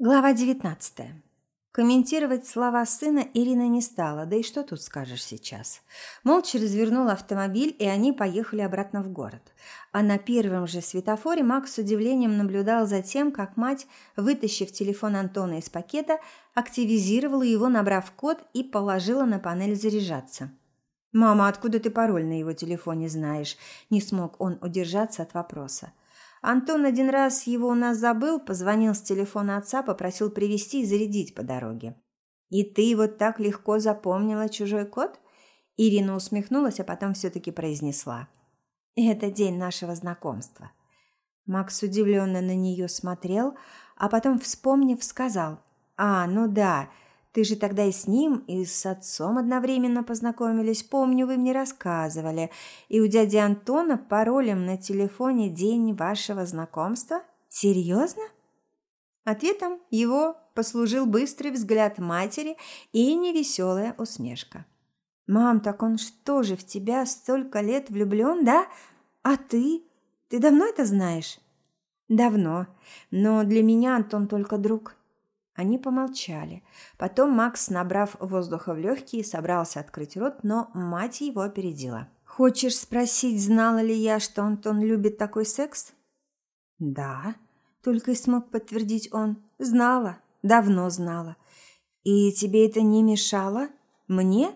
Глава 19. Комментировать слова сына Ирина не стала, да и что тут скажешь сейчас. Молча развернула автомобиль, и они поехали обратно в город. А на первом же светофоре Макс с удивлением наблюдал за тем, как мать, вытащив телефон Антона из пакета, активизировала его, набрав код и положила на панель заряжаться. «Мама, откуда ты пароль на его телефоне знаешь?» Не смог он удержаться от вопроса. Антон один раз его у нас забыл, позвонил с телефона отца, попросил привезти и зарядить по дороге. «И ты вот так легко запомнила чужой код?» Ирина усмехнулась, а потом все-таки произнесла. «Это день нашего знакомства». Макс удивленно на нее смотрел, а потом, вспомнив, сказал. «А, ну да, ты же тогда и с ним, и с отцом одновременно познакомились. Помню, вы мне рассказывали. И у дяди Антона паролем на телефоне день вашего знакомства? Серьезно? Ответом его послужил быстрый взгляд матери и невеселая усмешка. «Мам, так он что же в тебя столько лет влюблен, да? А ты? Ты давно это знаешь?» «Давно. Но для меня Антон только друг. Они помолчали. Потом Макс, набрав воздуха в легкие, собрался открыть рот, но мать его опередила. «Хочешь спросить, знала ли я, что Антон любит такой секс?» «Да», — только и смог подтвердить он. «Знала, давно знала. И тебе это не мешало? Мне?»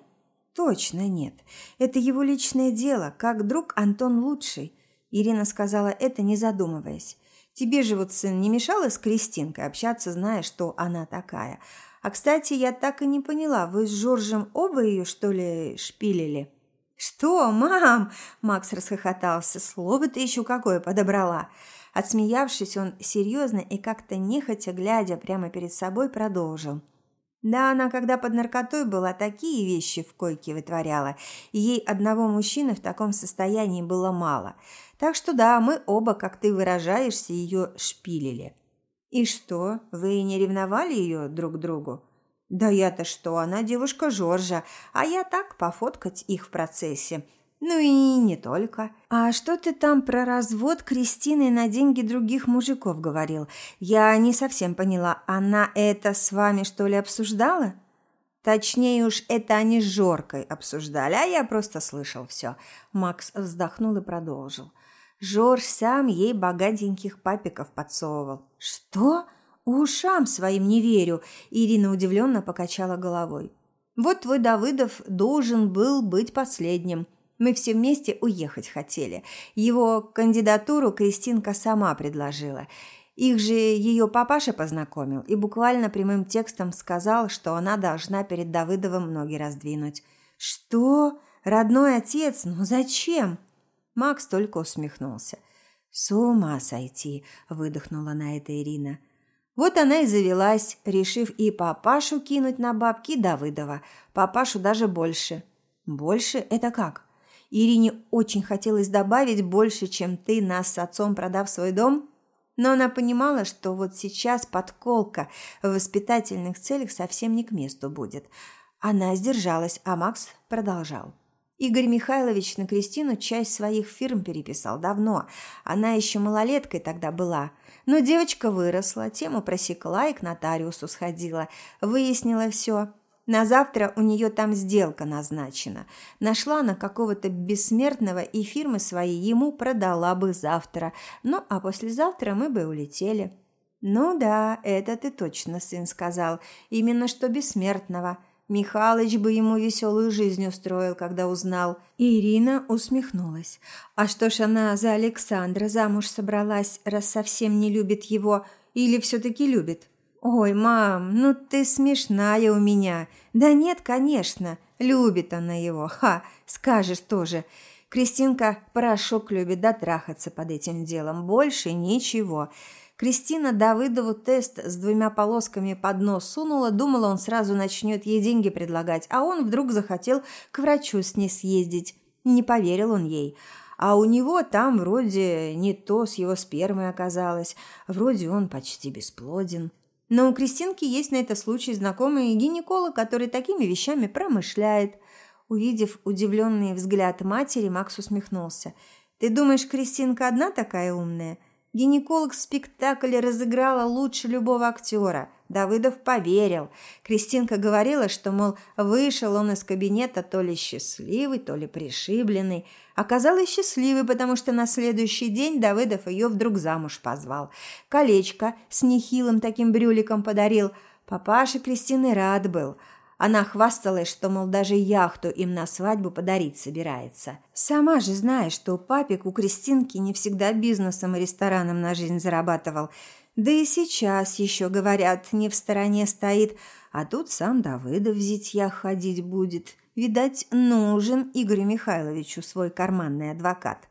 «Точно нет. Это его личное дело. Как друг Антон лучший». Ирина сказала это, не задумываясь. Тебе же вот сын не мешало с Кристинкой общаться, зная, что она такая. А, кстати, я так и не поняла, вы с Жоржем оба ее, что ли, шпилили?» «Что, мам?» – Макс расхохотался. «Слово ты еще какое подобрала!» Отсмеявшись, он серьезно и как-то нехотя, глядя прямо перед собой, продолжил. Да, она, когда под наркотой была, такие вещи в койке вытворяла, и ей одного мужчины в таком состоянии было мало – так что да, мы оба, как ты выражаешься, ее шпилили. И что, вы не ревновали ее друг другу? Да я-то что, она девушка Жоржа, а я так пофоткать их в процессе. Ну и не только. А что ты там про развод Кристины на деньги других мужиков говорил? Я не совсем поняла. Она это с вами что ли обсуждала? Точнее уж, это они с Жоркой обсуждали, а я просто слышал все. Макс вздохнул и продолжил. Жорж сам ей богатеньких папиков подсовывал. Что? Ушам своим не верю, Ирина удивленно покачала головой. Вот твой Давыдов должен был быть последним. Мы все вместе уехать хотели. Его кандидатуру Кристинка сама предложила. Их же ее папаша познакомил и буквально прямым текстом сказал, что она должна перед Давыдовым ноги раздвинуть. Что? Родной отец? Ну зачем? Макс только усмехнулся. «С ума сойти!» – выдохнула на это Ирина. Вот она и завелась, решив и папашу кинуть на бабки Давыдова. Папашу даже больше. Больше – это как? Ирине очень хотелось добавить больше, чем ты нас с отцом продав свой дом, но она понимала, что вот сейчас подколка в воспитательных целях совсем не к месту будет. Она сдержалась, а Макс продолжал. Игорь Михайлович на Кристину часть своих фирм переписал давно. Она еще малолеткой тогда была. Но девочка выросла, тему просекла и к нотариусу сходила. Выяснила все. На завтра у нее там сделка назначена. Нашла она какого-то бессмертного, и фирмы свои ему продала бы завтра. Ну, а послезавтра мы бы улетели. «Ну да, это ты точно, сын сказал. Именно что бессмертного. Михалыч бы ему веселую жизнь устроил, когда узнал. Ирина усмехнулась. А что ж она за Александра замуж собралась, раз совсем не любит его, или все-таки любит? Ой, мам, ну ты смешная у меня. Да нет, конечно, любит она его. Ха, скажешь тоже. Кристинка порошок любит дотрахаться под этим делом. Больше ничего. Кристина Давыдову тест с двумя полосками под нос сунула, думала, он сразу начнет ей деньги предлагать, а он вдруг захотел к врачу с ней съездить. Не поверил он ей. А у него там вроде не то с его спермой оказалось, вроде он почти бесплоден. Но у Кристинки есть на это случай знакомый гинеколог, который такими вещами промышляет. Увидев удивленный взгляд матери, Макс усмехнулся. «Ты думаешь, Кристинка одна такая умная?» Гинеколог спектакль разыграла лучше любого актера. Давыдов поверил. Кристинка говорила, что, мол, вышел он из кабинета то ли счастливый, то ли пришибленный. Оказалось счастливый, потому что на следующий день Давыдов ее вдруг замуж позвал. Колечко с нехилым таким брюликом подарил. Папаша Кристины рад был – она хвасталась, что, мол, даже яхту им на свадьбу подарить собирается. Сама же знаешь, что папик у Кристинки не всегда бизнесом и рестораном на жизнь зарабатывал. Да и сейчас еще, говорят, не в стороне стоит. А тут сам Давыдов в зитьях ходить будет. Видать, нужен Игорю Михайловичу свой карманный адвокат.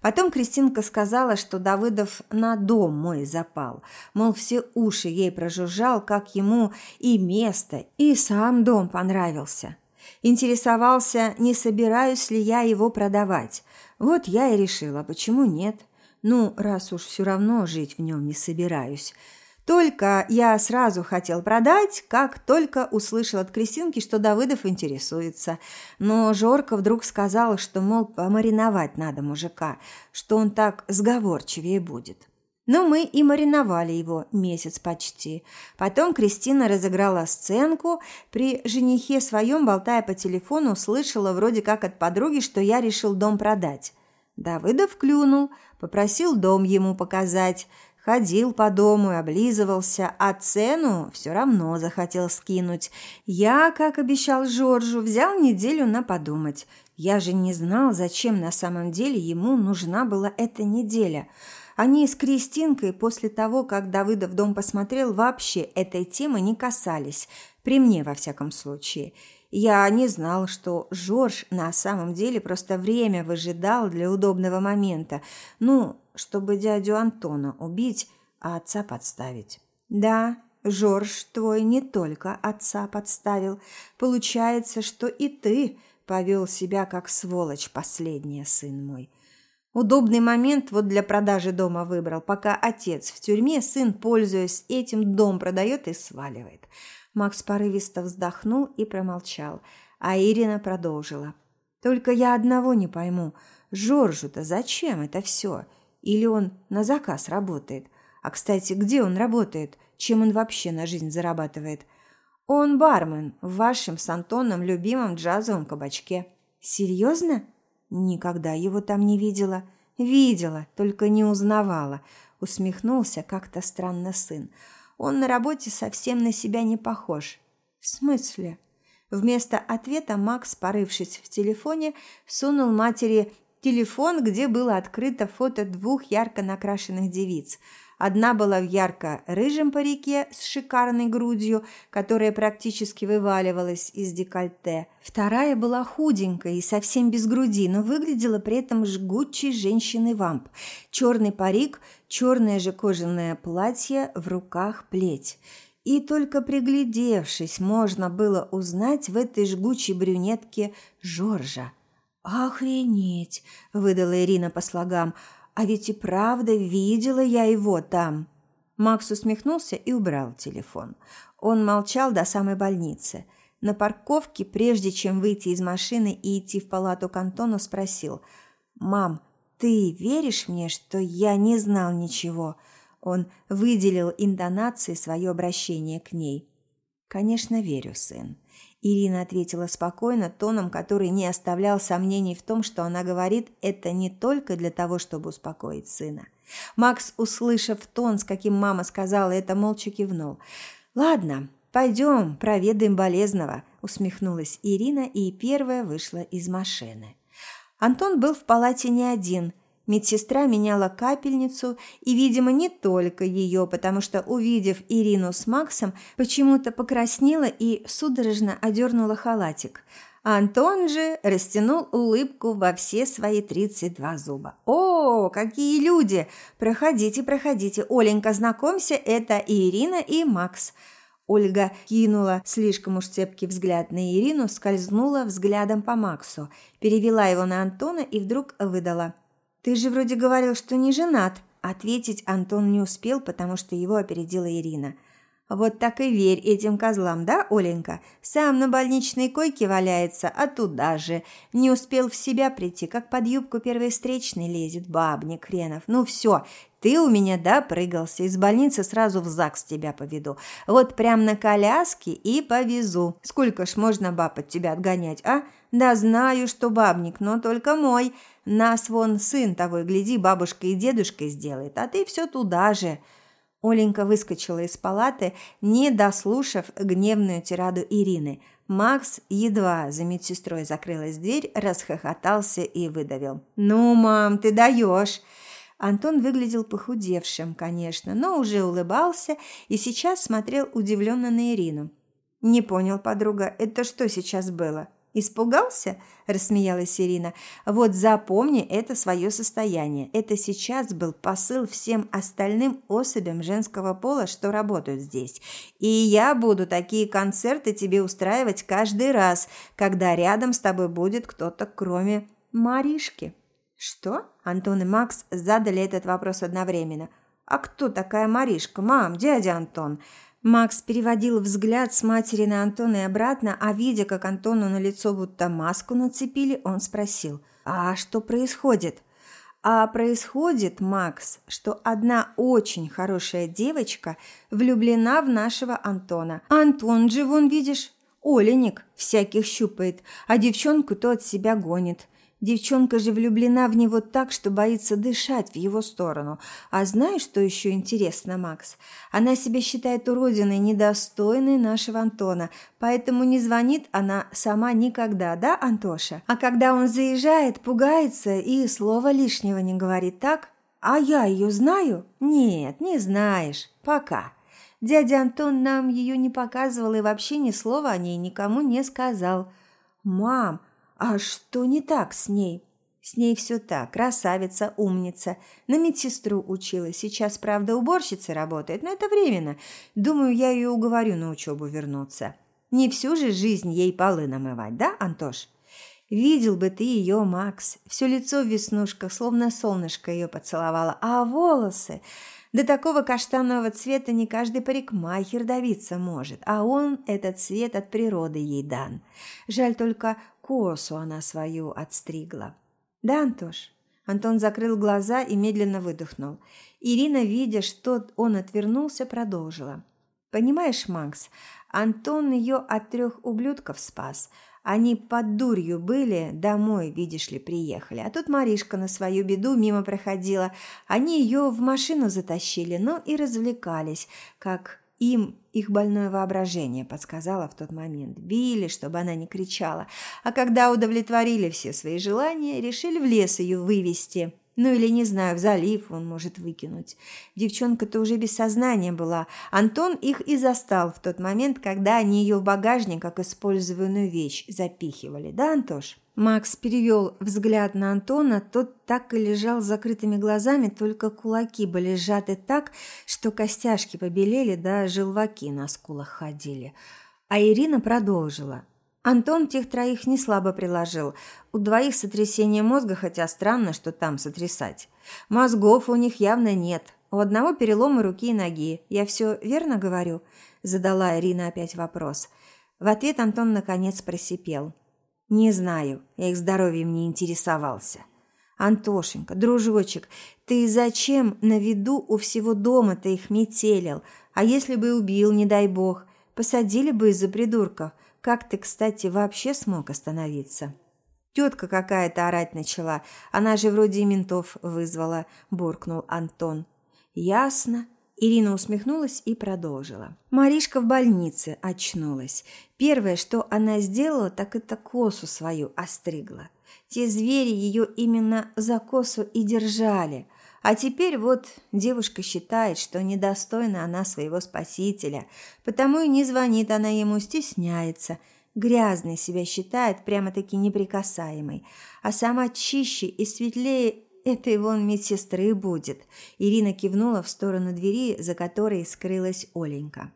Потом Кристинка сказала, что Давыдов на дом мой запал. Мол, все уши ей прожужжал, как ему и место, и сам дом понравился. Интересовался, не собираюсь ли я его продавать. Вот я и решила, почему нет. Ну, раз уж все равно жить в нем не собираюсь – только я сразу хотел продать, как только услышал от Кристинки, что Давыдов интересуется. Но Жорка вдруг сказал, что, мол, помариновать надо мужика, что он так сговорчивее будет. Но мы и мариновали его месяц почти. Потом Кристина разыграла сценку. При женихе своем, болтая по телефону, услышала вроде как от подруги, что я решил дом продать. Давыдов клюнул, попросил дом ему показать – Ходил по дому и облизывался, а цену все равно захотел скинуть. Я, как обещал Жоржу, взял неделю на подумать. Я же не знал, зачем на самом деле ему нужна была эта неделя. Они с Кристинкой после того, как Давыдов дом посмотрел, вообще этой темы не касались. При мне, во всяком случае. Я не знал, что Жорж на самом деле просто время выжидал для удобного момента. Ну, чтобы дядю Антона убить, а отца подставить. Да, Жорж твой не только отца подставил. Получается, что и ты повел себя как сволочь последняя, сын мой. Удобный момент вот для продажи дома выбрал, пока отец в тюрьме, сын, пользуясь этим, дом продает и сваливает. Макс порывисто вздохнул и промолчал, а Ирина продолжила. «Только я одного не пойму. Жоржу-то зачем это все? Или он на заказ работает? А, кстати, где он работает? Чем он вообще на жизнь зарабатывает? Он бармен в вашем с Антоном любимом джазовом кабачке. Серьезно? Никогда его там не видела. Видела, только не узнавала. Усмехнулся как-то странно сын. Он на работе совсем на себя не похож. В смысле? Вместо ответа Макс, порывшись в телефоне, сунул матери телефон, где было открыто фото двух ярко накрашенных девиц. Одна была в ярко-рыжем парике с шикарной грудью, которая практически вываливалась из декольте. Вторая была худенькая и совсем без груди, но выглядела при этом жгучей женщиной-вамп. Черный парик, черное же кожаное платье, в руках плеть. И только приглядевшись, можно было узнать в этой жгучей брюнетке Жоржа – «Охренеть!» – выдала Ирина по слогам. «А ведь и правда видела я его там!» Макс усмехнулся и убрал телефон. Он молчал до самой больницы. На парковке, прежде чем выйти из машины и идти в палату к Антону, спросил. «Мам, ты веришь мне, что я не знал ничего?» Он выделил интонацией свое обращение к ней. «Конечно, верю, сын. Ирина ответила спокойно, тоном, который не оставлял сомнений в том, что она говорит это не только для того, чтобы успокоить сына. Макс, услышав тон, с каким мама сказала это, молча кивнул. «Ладно, пойдем, проведаем болезного», – усмехнулась Ирина и первая вышла из машины. Антон был в палате не один – Медсестра меняла капельницу, и, видимо, не только ее, потому что, увидев Ирину с Максом, почему-то покраснела и судорожно одернула халатик. Антон же растянул улыбку во все свои тридцать два зуба. «О, какие люди! Проходите, проходите. Оленька, знакомься, это Ирина, и Макс». Ольга кинула слишком уж цепкий взгляд на Ирину, скользнула взглядом по Максу, перевела его на Антона и вдруг выдала. «Ты же вроде говорил, что не женат». Ответить Антон не успел, потому что его опередила Ирина. «Вот так и верь этим козлам, да, Оленька? Сам на больничной койке валяется, а туда же. Не успел в себя прийти, как под юбку первой встречной лезет бабник хренов. Ну все, Ты у меня допрыгался, из больницы сразу в ЗАГС тебя поведу. Вот прям на коляске и повезу. Сколько ж можно баб от тебя отгонять, а? Да знаю, что бабник, но только мой. Нас вон сын того и гляди, бабушкой и дедушкой сделает, а ты все туда же». Оленька выскочила из палаты, не дослушав гневную тираду Ирины. Макс едва за медсестрой закрылась дверь, расхохотался и выдавил. «Ну, мам, ты даешь!» Антон выглядел похудевшим, конечно, но уже улыбался и сейчас смотрел удивленно на Ирину. «Не понял, подруга, это что сейчас было?» «Испугался?» – рассмеялась Ирина. «Вот запомни это свое состояние. Это сейчас был посыл всем остальным особям женского пола, что работают здесь. И я буду такие концерты тебе устраивать каждый раз, когда рядом с тобой будет кто-то, кроме Маришки». «Что?» – Антон и Макс задали этот вопрос одновременно. «А кто такая Маришка? Мам, дядя Антон?» Макс переводил взгляд с матери на Антона и обратно, а видя, как Антону на лицо будто маску нацепили, он спросил, «А что происходит?» А происходит, Макс, что одна очень хорошая девочка влюблена в нашего Антона. Антон же, вон видишь, оленик всяких щупает, а девчонку то от себя гонит. Девчонка же влюблена в него так, что боится дышать в его сторону. А знаешь, что еще интересно, Макс? Она себя считает уродиной, недостойной нашего Антона, поэтому не звонит она сама никогда, да, Антоша? А когда он заезжает, пугается и слова лишнего не говорит, так? А я ее знаю? Нет, не знаешь. Пока. Дядя Антон нам ее не показывал и вообще ни слова о ней никому не сказал. «Мам, а что не так с ней? С ней все так, красавица, умница. На медсестру училась, сейчас, правда, уборщицей работает, но это временно. Думаю, я ее уговорю на учебу вернуться. Не всю же жизнь ей полы намывать, да, Антош? Видел бы ты ее, Макс. Все лицо в веснушках, словно солнышко ее поцеловало. А волосы... До такого каштанового цвета не каждый парикмахер давиться может, а он этот цвет от природы ей дан. Жаль только косу она свою отстригла. Да, Антош? Антон закрыл глаза и медленно выдохнул. Ирина, видя, что он отвернулся, продолжила. «Понимаешь, Макс, Антон ее от трех ублюдков спас. Они под дурью были, домой, видишь ли, приехали. А тут Маришка на свою беду мимо проходила. Они ее в машину затащили, но и развлекались, как им их больное воображение подсказало в тот момент. Били, чтобы она не кричала. А когда удовлетворили все свои желания, решили в лес ее вывести. Ну или, не знаю, в залив он может выкинуть. Девчонка-то уже без сознания была. Антон их и застал в тот момент, когда они ее в багажник, как использованную вещь, запихивали. Да, Антош? Макс перевел взгляд на Антона, тот так и лежал с закрытыми глазами, только кулаки были сжаты так, что костяшки побелели, да желваки на скулах ходили. А Ирина продолжила. Антон тех троих не слабо приложил. У двоих сотрясение мозга, хотя странно, что там сотрясать. Мозгов у них явно нет. У одного переломы руки и ноги. Я все верно говорю?» Задала Ирина опять вопрос. В ответ Антон наконец просипел. «Не знаю, я их здоровьем не интересовался». «Антошенька, дружочек, ты зачем на виду у всего дома-то их метелил? А если бы убил, не дай бог? Посадили бы из-за придурков. Как ты, кстати, вообще смог остановиться?» «Тетка какая-то орать начала. Она же вроде и ментов вызвала», – буркнул Антон. «Ясно». Ирина усмехнулась и продолжила. Маришка в больнице очнулась. Первое, что она сделала, так это косу свою остригла. Те звери ее именно за косу и держали – а теперь вот девушка считает, что недостойна она своего спасителя, потому и не звонит она ему, стесняется. Грязной себя считает, прямо-таки неприкасаемой. А сама чище и светлее этой вон медсестры будет. Ирина кивнула в сторону двери, за которой скрылась Оленька.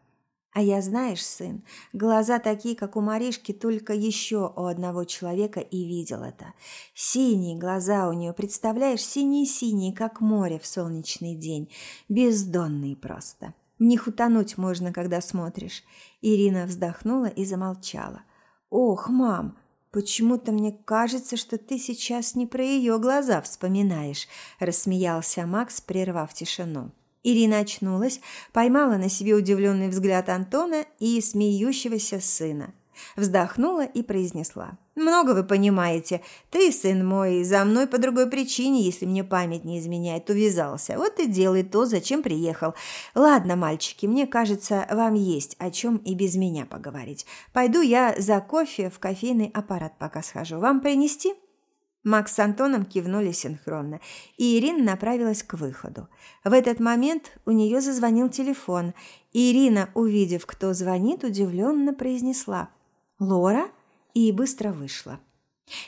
А я, знаешь, сын, глаза такие, как у Маришки, только еще у одного человека и видел это. Синие глаза у нее, представляешь, синие-синие, как море в солнечный день, бездонные просто. В них утонуть можно, когда смотришь. Ирина вздохнула и замолчала. «Ох, мам, почему-то мне кажется, что ты сейчас не про ее глаза вспоминаешь», – рассмеялся Макс, прервав тишину. Ирина очнулась, поймала на себе удивленный взгляд Антона и смеющегося сына. Вздохнула и произнесла. «Много вы понимаете. Ты, сын мой, за мной по другой причине, если мне память не изменяет, увязался. Вот и делай то, зачем приехал. Ладно, мальчики, мне кажется, вам есть о чем и без меня поговорить. Пойду я за кофе в кофейный аппарат пока схожу. Вам принести?» Макс с Антоном кивнули синхронно, и Ирина направилась к выходу. В этот момент у нее зазвонил телефон, и Ирина, увидев, кто звонит, удивленно произнесла «Лора?» и быстро вышла.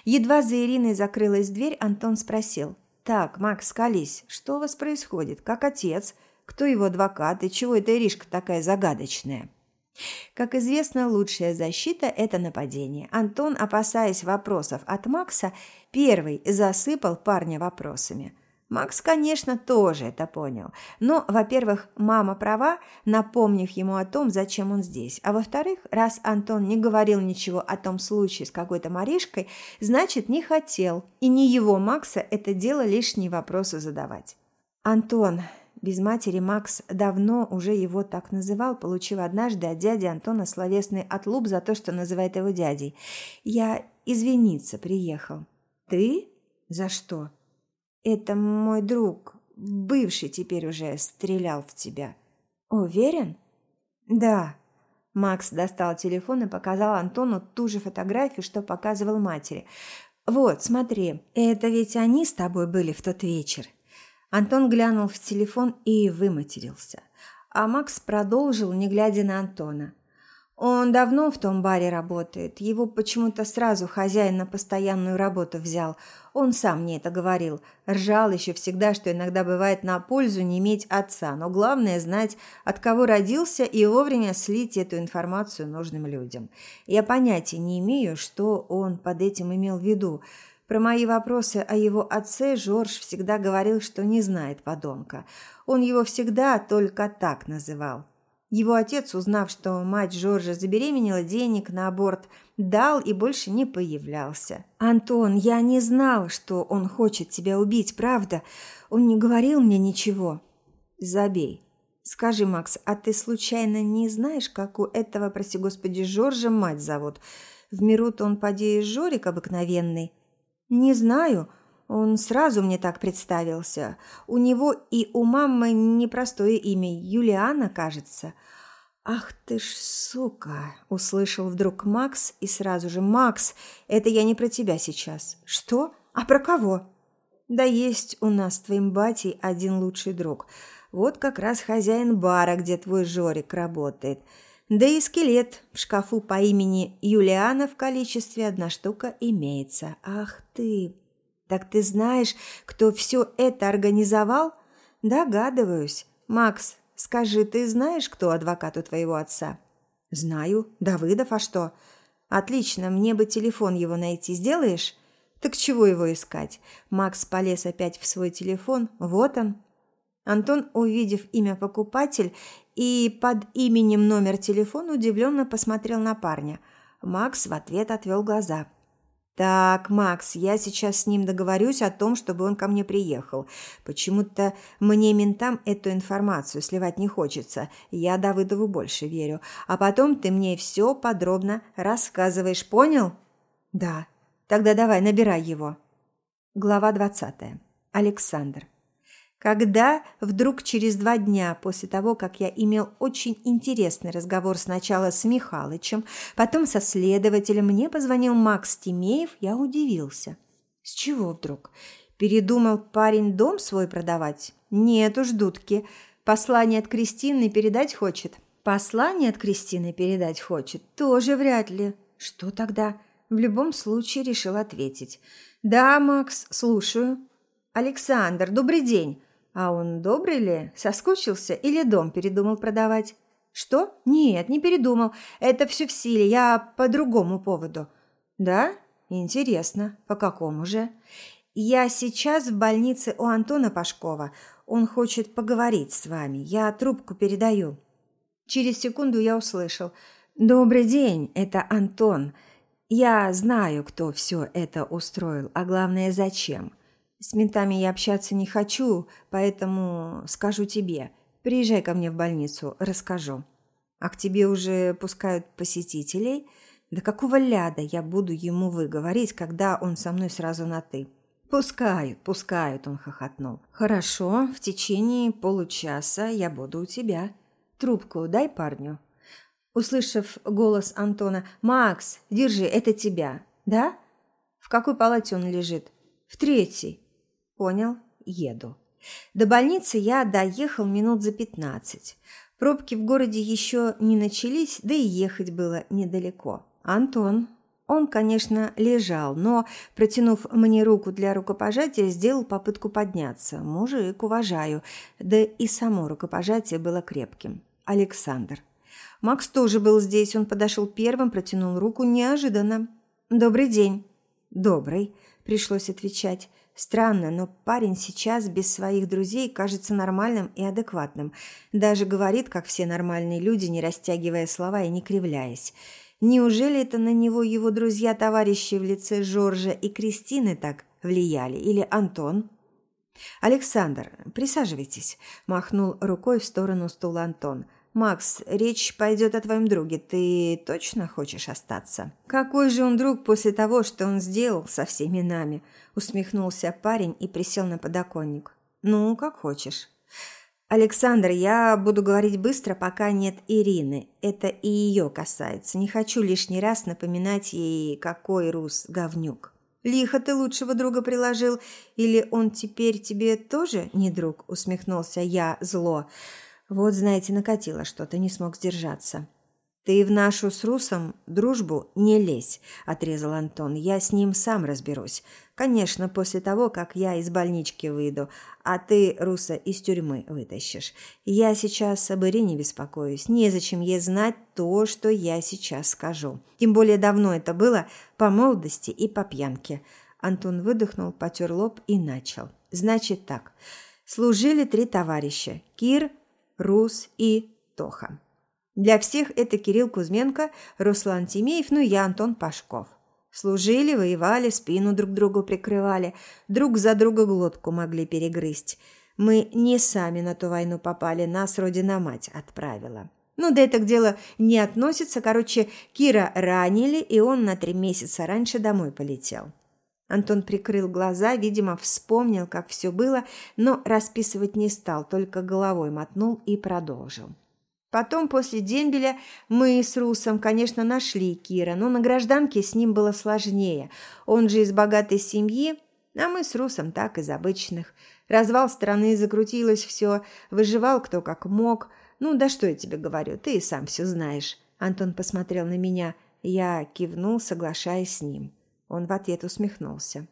Едва за Ириной закрылась дверь, Антон спросил «Так, Макс, колись, что у вас происходит? Как отец? Кто его адвокат? И чего эта Иришка такая загадочная?» Как известно, лучшая защита – это нападение. Антон, опасаясь вопросов от Макса, первый засыпал парня вопросами. Макс, конечно, тоже это понял. Но, во-первых, мама права, напомнив ему о том, зачем он здесь. А во-вторых, раз Антон не говорил ничего о том случае с какой-то Маришкой, значит, не хотел. И не его Макса это дело лишние вопросы задавать. «Антон, без матери Макс давно уже его так называл, получив однажды от дяди Антона словесный отлуп за то, что называет его дядей. «Я извиниться приехал». «Ты? За что?» «Это мой друг, бывший теперь уже, стрелял в тебя». «Уверен?» «Да». Макс достал телефон и показал Антону ту же фотографию, что показывал матери. «Вот, смотри, это ведь они с тобой были в тот вечер. Антон глянул в телефон и выматерился. А Макс продолжил, не глядя на Антона. Он давно в том баре работает. Его почему-то сразу хозяин на постоянную работу взял. Он сам мне это говорил. Ржал еще всегда, что иногда бывает на пользу не иметь отца. Но главное знать, от кого родился, и вовремя слить эту информацию нужным людям. Я понятия не имею, что он под этим имел в виду. Про мои вопросы о его отце Жорж всегда говорил, что не знает подонка. Он его всегда только так называл. Его отец, узнав, что мать Жоржа забеременела денег на аборт, дал и больше не появлялся. «Антон, я не знал, что он хочет тебя убить, правда? Он не говорил мне ничего». «Забей. Скажи, Макс, а ты случайно не знаешь, как у этого, прости господи, Жоржа мать зовут? В миру-то он, поди, Жорик обыкновенный». «Не знаю. Он сразу мне так представился. У него и у мамы непростое имя. Юлиана, кажется». «Ах ты ж сука!» – услышал вдруг Макс и сразу же «Макс, это я не про тебя сейчас». «Что? А про кого?» «Да есть у нас с твоим батей один лучший друг. Вот как раз хозяин бара, где твой Жорик работает». Да и скелет в шкафу по имени Юлиана в количестве одна штука имеется. Ах ты! Так ты знаешь, кто все это организовал? Догадываюсь. Макс, скажи, ты знаешь, кто адвокат у твоего отца? Знаю. Давыдов, а что? Отлично, мне бы телефон его найти. Сделаешь? Так чего его искать? Макс полез опять в свой телефон. Вот он. Антон, увидев имя покупатель и под именем номер телефона, удивленно посмотрел на парня. Макс в ответ отвел глаза. «Так, Макс, я сейчас с ним договорюсь о том, чтобы он ко мне приехал. Почему-то мне ментам эту информацию сливать не хочется. Я Давыдову больше верю. А потом ты мне все подробно рассказываешь, понял?» «Да. Тогда давай, набирай его». Глава двадцатая. Александр. Когда вдруг через два дня после того, как я имел очень интересный разговор сначала с Михалычем, потом со следователем, мне позвонил Макс Тимеев, я удивился. С чего вдруг? Передумал парень дом свой продавать? Нет уж, дудки. Послание от Кристины передать хочет. Послание от Кристины передать хочет? Тоже вряд ли. Что тогда? В любом случае решил ответить. Да, Макс, слушаю. Александр, добрый день. А он добрый ли? Соскучился или дом передумал продавать? Что? Нет, не передумал. Это все в силе. Я по другому поводу. Да? Интересно. По какому же? Я сейчас в больнице у Антона Пашкова. Он хочет поговорить с вами. Я трубку передаю. Через секунду я услышал. «Добрый день, это Антон. Я знаю, кто все это устроил, а главное, зачем. С ментами я общаться не хочу, поэтому скажу тебе. Приезжай ко мне в больницу, расскажу. А к тебе уже пускают посетителей? Да какого ляда я буду ему выговорить, когда он со мной сразу на «ты»? «Пускают, пускают», – он хохотнул. «Хорошо, в течение получаса я буду у тебя. Трубку дай парню». Услышав голос Антона, «Макс, держи, это тебя». «Да? В какой палате он лежит?» «В третьей». «Понял, еду». До больницы я доехал минут за пятнадцать. Пробки в городе еще не начались, да и ехать было недалеко. Антон, он, конечно, лежал, но, протянув мне руку для рукопожатия, сделал попытку подняться. Мужик, уважаю. Да и само рукопожатие было крепким. Александр. Макс тоже был здесь. Он подошел первым, протянул руку неожиданно. «Добрый день». «Добрый», – пришлось отвечать. Странно, но парень сейчас без своих друзей кажется нормальным и адекватным. Даже говорит, как все нормальные люди, не растягивая слова и не кривляясь. Неужели это на него его друзья-товарищи в лице Жоржа и Кристины так влияли? Или Антон? «Александр, присаживайтесь», – махнул рукой в сторону стула Антон. «Макс, речь пойдет о твоем друге. Ты точно хочешь остаться?» «Какой же он друг после того, что он сделал со всеми нами?» – усмехнулся парень и присел на подоконник. «Ну, как хочешь». «Александр, я буду говорить быстро, пока нет Ирины. Это и ее касается. Не хочу лишний раз напоминать ей, какой Рус говнюк». «Лихо ты лучшего друга приложил. Или он теперь тебе тоже не друг?» – усмехнулся я зло. «Вот, знаете, накатило что-то, не смог сдержаться». «Ты в нашу с Русом дружбу не лезь», – отрезал Антон. «Я с ним сам разберусь. Конечно, после того, как я из больнички выйду, а ты Руса из тюрьмы вытащишь. Я сейчас об Ирине беспокоюсь. Незачем ей знать то, что я сейчас скажу. Тем более давно это было, по молодости и по пьянке». Антон выдохнул, потер лоб и начал. «Значит так. Служили три товарища – Кир, Рус и Тоха. Для всех это Кирилл Кузьменко, Руслан Тимеев, ну и я, Антон Пашков. Служили, воевали, спину друг другу прикрывали, друг за друга глотку могли перегрызть. Мы не сами на ту войну попали, нас родина-мать отправила. Ну, да это к делу не относится. Короче, Кира ранили, и он на три месяца раньше домой полетел. Антон прикрыл глаза, видимо, вспомнил, как все было, но расписывать не стал, только головой мотнул и продолжил. Потом, после дембеля, мы с Русом, конечно, нашли Кира, но на гражданке с ним было сложнее. Он же из богатой семьи, а мы с Русом так, из обычных. Развал страны, закрутилось все, выживал кто как мог. Ну, да что я тебе говорю, ты и сам все знаешь. Антон посмотрел на меня. Я кивнул, соглашаясь с ним. Он в ответ усмехнулся.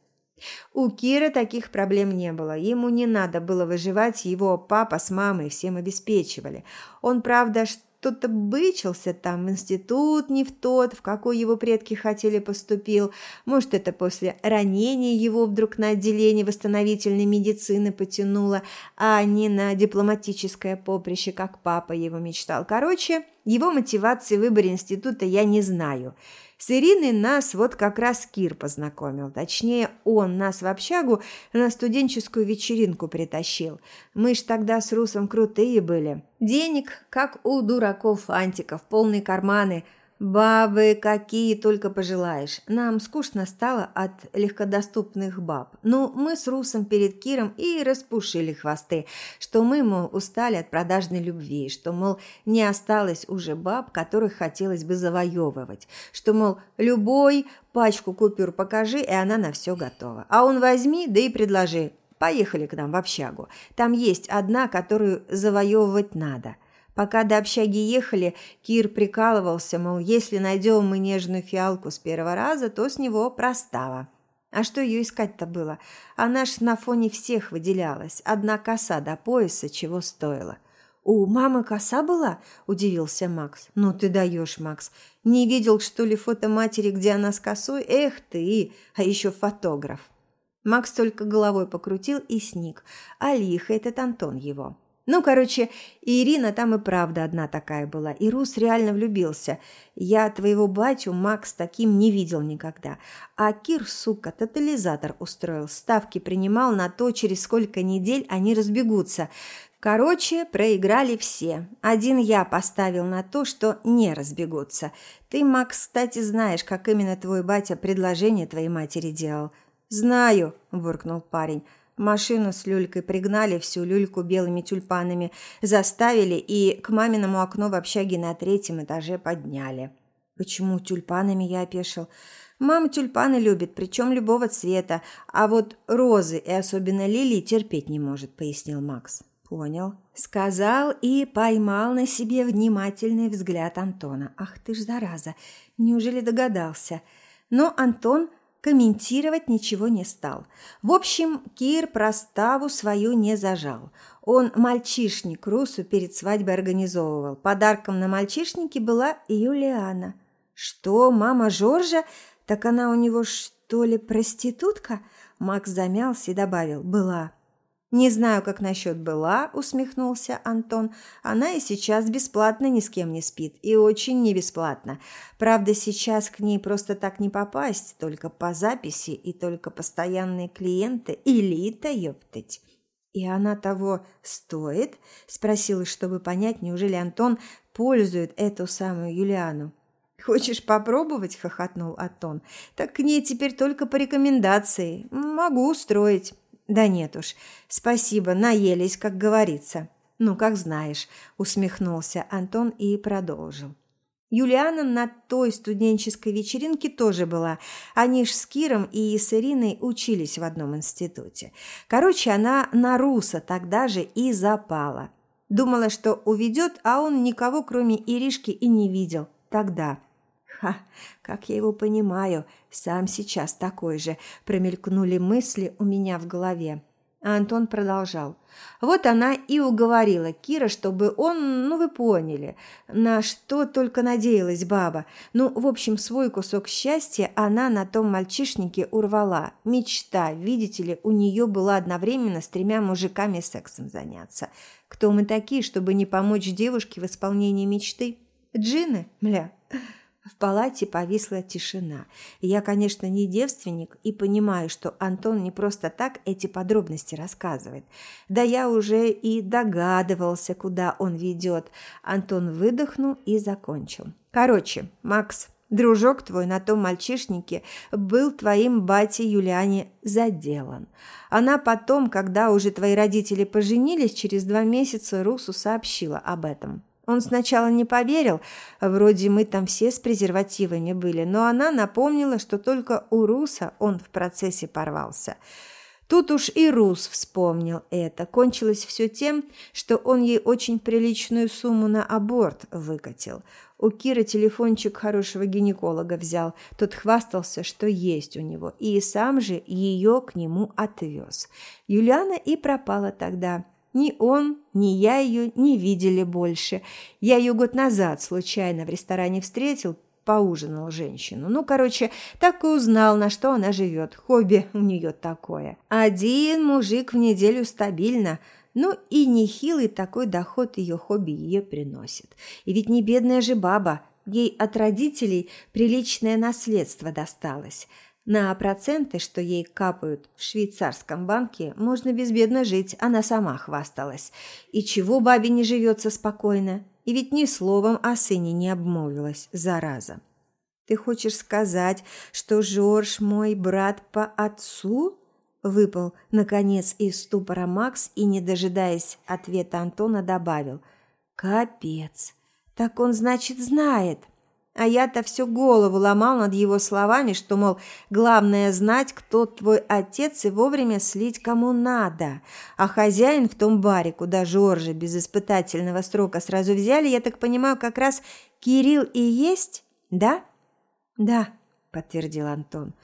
У Кира таких проблем не было. Ему не надо было выживать, его папа с мамой всем обеспечивали. Он, правда, что-то бычился там, в институт не в тот, в какой его предки хотели поступил. Может, это после ранения его вдруг на отделение восстановительной медицины потянуло, а не на дипломатическое поприще, как папа его мечтал. Короче, его мотивации в выборе института я не знаю – с Ириной нас вот как раз Кир познакомил. Точнее, он нас в общагу на студенческую вечеринку притащил. Мы ж тогда с Русом крутые были. Денег, как у дураков-антиков, полные карманы – Бабы какие только пожелаешь. Нам скучно стало от легкодоступных баб. Ну, мы с Русом перед Киром и распушили хвосты, что мы, мол, устали от продажной любви, что, мол, не осталось уже баб, которых хотелось бы завоевывать, что, мол, любой пачку купюр покажи, и она на все готова. А он возьми, да и предложи. Поехали к нам в общагу. Там есть одна, которую завоевывать надо – Пока до общаги ехали, Кир прикалывался, мол, если найдем мы нежную фиалку с первого раза, то с него простава. А что ее искать-то было? Она ж на фоне всех выделялась. Одна коса до пояса чего стоила. «У мамы коса была?» – удивился Макс. «Ну ты даешь, Макс. Не видел, что ли, фото матери, где она с косой? Эх ты! А еще фотограф!» Макс только головой покрутил и сник. А лихо этот Антон его. Ну, короче, Ирина там и правда одна такая была, и Рус реально влюбился. Я твоего батю, Макс, таким не видел никогда. А Кир, сука, тотализатор устроил, ставки принимал на то, через сколько недель они разбегутся. Короче, проиграли все. Один я поставил на то, что не разбегутся. Ты, Макс, кстати, знаешь, как именно твой батя предложение твоей матери делал. «Знаю», – буркнул парень. Машину с люлькой пригнали, всю люльку белыми тюльпанами заставили и к маминому окну в общаге на третьем этаже подняли. Почему тюльпанами я опешил? Мама тюльпаны любит, причем любого цвета, а вот розы и особенно лилии терпеть не может, пояснил Макс. Понял, сказал и поймал на себе внимательный взгляд Антона. Ах ты ж зараза, неужели догадался? Но Антон комментировать ничего не стал. В общем, Кир проставу свою не зажал. Он мальчишник Русу перед свадьбой организовывал. Подарком на мальчишнике была Юлиана. Что, мама Жоржа? Так она у него что ли проститутка? Макс замялся и добавил: "Была". «Не знаю, как насчет была», – усмехнулся Антон. «Она и сейчас бесплатно ни с кем не спит. И очень не бесплатно. Правда, сейчас к ней просто так не попасть, только по записи и только постоянные клиенты. Элита, ёптать». «И она того стоит?» – спросила, чтобы понять, неужели Антон пользует эту самую Юлиану. «Хочешь попробовать?» – хохотнул Антон. «Так к ней теперь только по рекомендации. Могу устроить». Да нет уж. Спасибо, наелись, как говорится. Ну, как знаешь, усмехнулся Антон и продолжил. Юлиана на той студенческой вечеринке тоже была. Они ж с Киром и с Ириной учились в одном институте. Короче, она на Руса тогда же и запала. Думала, что уведет, а он никого, кроме Иришки, и не видел. Тогда. Ха, как я его понимаю, сам сейчас такой же, промелькнули мысли у меня в голове. А Антон продолжал. Вот она и уговорила Кира, чтобы он, ну вы поняли, на что только надеялась баба. Ну, в общем, свой кусок счастья она на том мальчишнике урвала. Мечта, видите ли, у нее была одновременно с тремя мужиками сексом заняться. Кто мы такие, чтобы не помочь девушке в исполнении мечты? Джины, мля. В палате повисла тишина. Я, конечно, не девственник и понимаю, что Антон не просто так эти подробности рассказывает. Да я уже и догадывался, куда он ведет. Антон выдохнул и закончил. Короче, Макс, дружок твой на том мальчишнике был твоим батей Юлиане заделан. Она потом, когда уже твои родители поженились, через два месяца Русу сообщила об этом. Он сначала не поверил, вроде мы там все с презервативами были, но она напомнила, что только у Руса он в процессе порвался. Тут уж и Рус вспомнил это. Кончилось все тем, что он ей очень приличную сумму на аборт выкатил. У Киры телефончик хорошего гинеколога взял. Тот хвастался, что есть у него, и сам же ее к нему отвез. Юлиана и пропала тогда. Ни он, ни я ее не видели больше. Я ее год назад случайно в ресторане встретил, поужинал женщину. Ну, короче, так и узнал, на что она живет. Хобби у нее такое. Один мужик в неделю стабильно. Ну и нехилый такой доход ее хобби ее приносит. И ведь не бедная же баба. Ей от родителей приличное наследство досталось. На проценты, что ей капают в швейцарском банке, можно безбедно жить, она сама хвасталась. И чего бабе не живется спокойно? И ведь ни словом о сыне не обмолвилась, зараза. Ты хочешь сказать, что Жорж мой брат по отцу? Выпал, наконец, из ступора Макс и, не дожидаясь ответа Антона, добавил. Капец. Так он, значит, знает. А я-то всю голову ломал над его словами, что, мол, главное знать, кто твой отец и вовремя слить кому надо. А хозяин в том баре, куда Жоржа без испытательного срока сразу взяли, я так понимаю, как раз Кирилл и есть, да? Да, подтвердил Антон.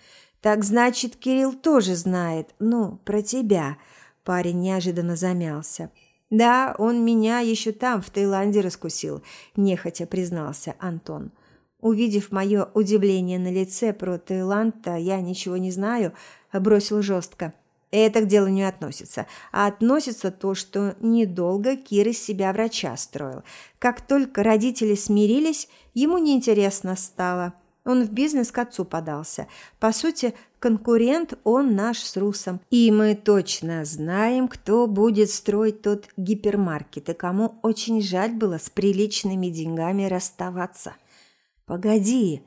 Так значит, Кирилл тоже знает, ну, про тебя. Парень неожиданно замялся. Да, он меня еще там, в Таиланде, раскусил, нехотя признался Антон. Увидев мое удивление на лице про Таиланд, я ничего не знаю, бросил жестко. Это к делу не относится. А относится то, что недолго Кир из себя врача строил. Как только родители смирились, ему неинтересно стало. Он в бизнес к отцу подался. По сути, конкурент он наш с Русом. И мы точно знаем, кто будет строить тот гипермаркет и кому очень жаль было с приличными деньгами расставаться. Погоди,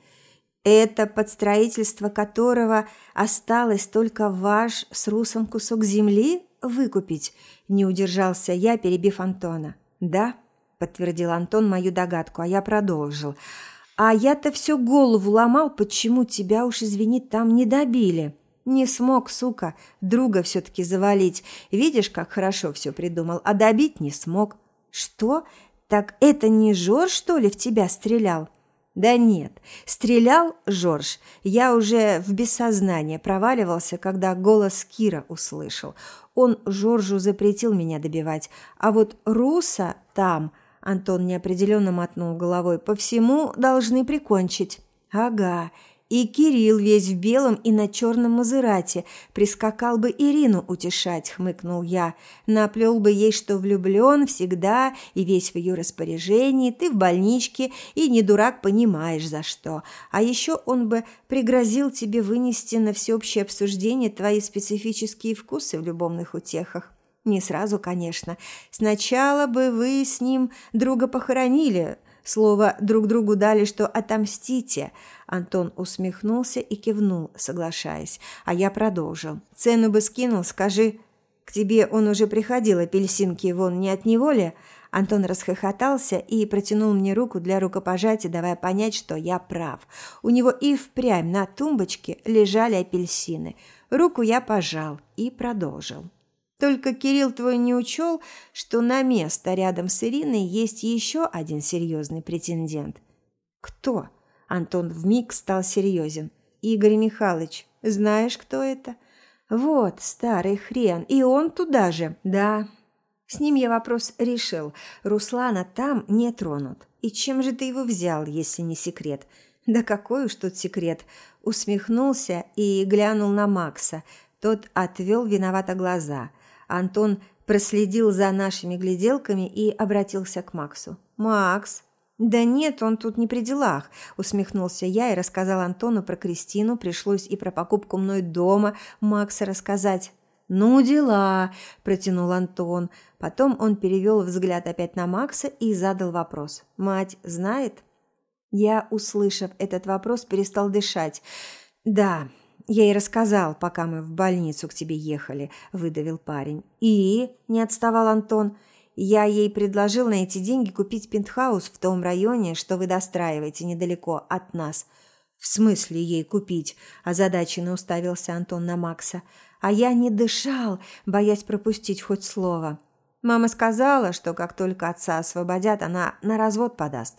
это под строительство которого осталось только ваш с Русом кусок земли выкупить? Не удержался я, перебив Антона. Да, подтвердил Антон мою догадку, а я продолжил. А я-то всю голову ломал, почему тебя уж, извини, там не добили. Не смог, сука, друга все-таки завалить. Видишь, как хорошо все придумал, а добить не смог. Что? Так это не Жор, что ли, в тебя стрелял? Да нет, стрелял Жорж. Я уже в бессознание проваливался, когда голос Кира услышал. Он Жоржу запретил меня добивать, а вот Руса там, Антон неопределенно мотнул головой, по всему должны прикончить. Ага, и Кирилл весь в белом и на черном Мазерате прискакал бы Ирину утешать, хмыкнул я. Наплел бы ей, что влюблен всегда и весь в ее распоряжении, ты в больничке и не дурак понимаешь за что. А еще он бы пригрозил тебе вынести на всеобщее обсуждение твои специфические вкусы в любовных утехах. Не сразу, конечно. Сначала бы вы с ним друга похоронили, Слово друг другу дали, что «отомстите». Антон усмехнулся и кивнул, соглашаясь. А я продолжил. «Цену бы скинул, скажи, к тебе он уже приходил, апельсинки вон не от него ли?» Антон расхохотался и протянул мне руку для рукопожатия, давая понять, что я прав. У него и впрямь на тумбочке лежали апельсины. Руку я пожал и продолжил. Только Кирилл твой не учел, что на место рядом с Ириной есть еще один серьезный претендент. Кто? Антон вмиг стал серьезен. Игорь Михайлович. Знаешь, кто это? Вот, старый хрен. И он туда же. Да. С ним я вопрос решил. Руслана там не тронут. И чем же ты его взял, если не секрет? Да какой уж тут секрет. Усмехнулся и глянул на Макса. Тот отвел виновато глаза – Антон проследил за нашими гляделками и обратился к Максу. «Макс!» «Да нет, он тут не при делах», – усмехнулся я и рассказал Антону про Кристину. Пришлось и про покупку мной дома Макса рассказать. «Ну, дела», – протянул Антон. Потом он перевел взгляд опять на Макса и задал вопрос. «Мать знает?» Я, услышав этот вопрос, перестал дышать. «Да, я ей рассказал, пока мы в больницу к тебе ехали, выдавил парень. И не отставал Антон. Я ей предложил на эти деньги купить пентхаус в том районе, что вы достраиваете недалеко от нас. В смысле ей купить? озадаченно уставился Антон на Макса. А я не дышал, боясь пропустить хоть слово. Мама сказала, что как только отца освободят, она на развод подаст.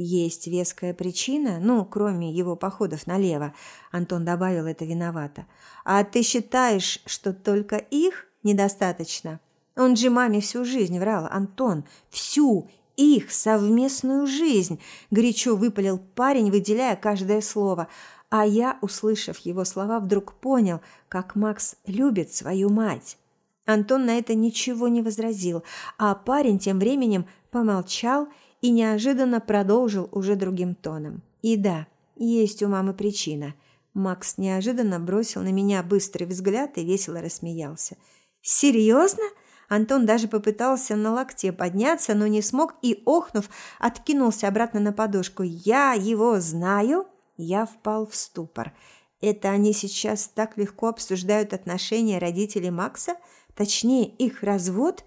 Есть веская причина, ну, кроме его походов налево. Антон добавил это виновато. А ты считаешь, что только их недостаточно? Он же маме всю жизнь врал, Антон, всю их совместную жизнь, горячо выпалил парень, выделяя каждое слово. А я, услышав его слова, вдруг понял, как Макс любит свою мать. Антон на это ничего не возразил, а парень тем временем помолчал и неожиданно продолжил уже другим тоном. «И да, есть у мамы причина». Макс неожиданно бросил на меня быстрый взгляд и весело рассмеялся. «Серьезно?» Антон даже попытался на локте подняться, но не смог и, охнув, откинулся обратно на подушку. «Я его знаю?» Я впал в ступор. «Это они сейчас так легко обсуждают отношения родителей Макса? Точнее, их развод?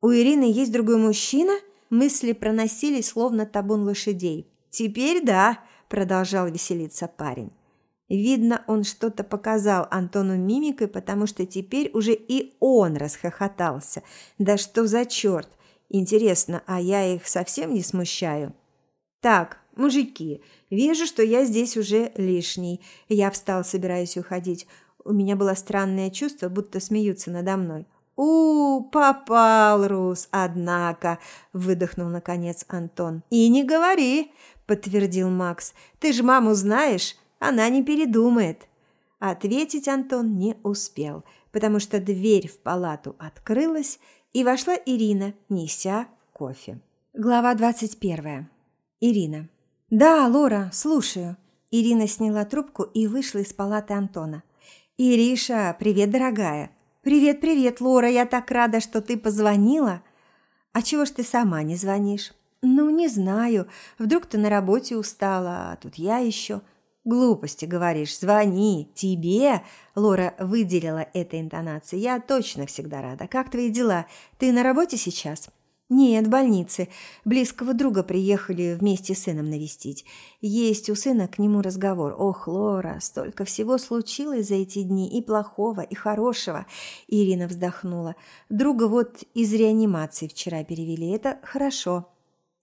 У Ирины есть другой мужчина?» Мысли проносились, словно табун лошадей. «Теперь да», – продолжал веселиться парень. Видно, он что-то показал Антону мимикой, потому что теперь уже и он расхохотался. «Да что за черт! Интересно, а я их совсем не смущаю?» «Так, мужики, вижу, что я здесь уже лишний». Я встал, собираясь уходить. У меня было странное чувство, будто смеются надо мной. «У, попал, Рус, однако!» – выдохнул наконец Антон. «И не говори!» – подтвердил Макс. «Ты ж маму знаешь, она не передумает!» Ответить Антон не успел, потому что дверь в палату открылась, и вошла Ирина, неся кофе. Глава двадцать первая. Ирина. «Да, Лора, слушаю». Ирина сняла трубку и вышла из палаты Антона. «Ириша, привет, дорогая!» «Привет, привет, Лора, я так рада, что ты позвонила!» «А чего ж ты сама не звонишь?» «Ну, не знаю. Вдруг ты на работе устала, а тут я еще...» «Глупости, говоришь, звони. Тебе?» Лора выделила этой интонацией. «Я точно всегда рада. Как твои дела? Ты на работе сейчас?» «Нет, в больнице. Близкого друга приехали вместе с сыном навестить. Есть у сына к нему разговор. Ох, Лора, столько всего случилось за эти дни, и плохого, и хорошего». Ирина вздохнула. «Друга вот из реанимации вчера перевели. Это хорошо».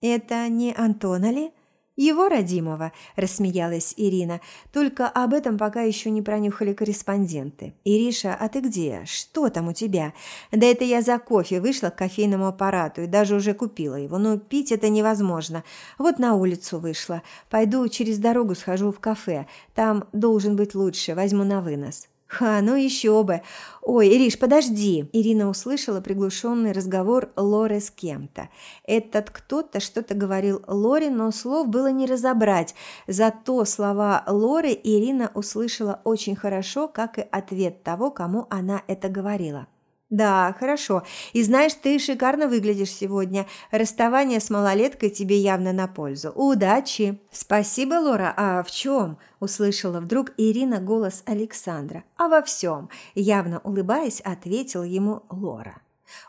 «Это не Антона ли?» «Его родимого», – рассмеялась Ирина. «Только об этом пока еще не пронюхали корреспонденты. Ириша, а ты где? Что там у тебя?» «Да это я за кофе вышла к кофейному аппарату и даже уже купила его. Но пить это невозможно. Вот на улицу вышла. Пойду через дорогу схожу в кафе. Там должен быть лучше. Возьму на вынос». «Ха, ну еще бы! Ой, Ириш, подожди!» Ирина услышала приглушенный разговор Лоры с кем-то. Этот кто-то что-то говорил Лоре, но слов было не разобрать. Зато слова Лоры Ирина услышала очень хорошо, как и ответ того, кому она это говорила. «Да, хорошо. И знаешь, ты шикарно выглядишь сегодня. Расставание с малолеткой тебе явно на пользу. Удачи!» «Спасибо, Лора. А в чем?» – услышала вдруг Ирина голос Александра. «А во всем!» – явно улыбаясь, ответила ему Лора.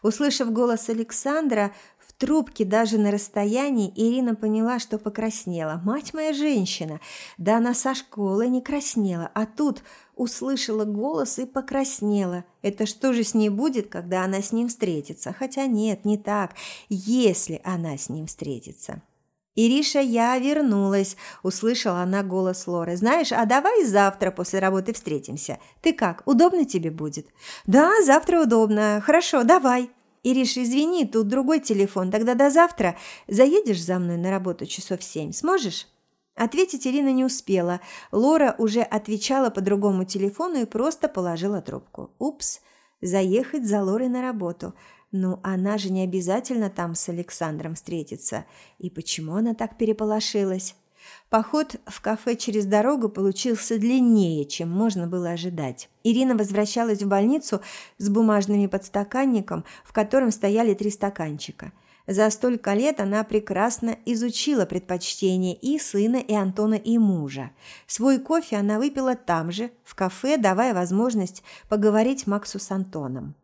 Услышав голос Александра, трубке даже на расстоянии Ирина поняла, что покраснела. «Мать моя женщина! Да она со школы не краснела, а тут услышала голос и покраснела. Это что же с ней будет, когда она с ним встретится? Хотя нет, не так, если она с ним встретится. «Ириша, я вернулась», – услышала она голос Лоры. «Знаешь, а давай завтра после работы встретимся. Ты как, удобно тебе будет?» «Да, завтра удобно. Хорошо, давай». «Ириша, извини, тут другой телефон. Тогда до завтра. Заедешь за мной на работу часов семь. Сможешь?» Ответить Ирина не успела. Лора уже отвечала по другому телефону и просто положила трубку. Упс, заехать за Лорой на работу. Ну, она же не обязательно там с Александром встретится. И почему она так переполошилась? Поход в кафе через дорогу получился длиннее, чем можно было ожидать. Ирина возвращалась в больницу с бумажными подстаканником, в котором стояли три стаканчика – за столько лет она прекрасно изучила предпочтения и сына, и Антона, и мужа. Свой кофе она выпила там же, в кафе, давая возможность поговорить Максу с Антоном.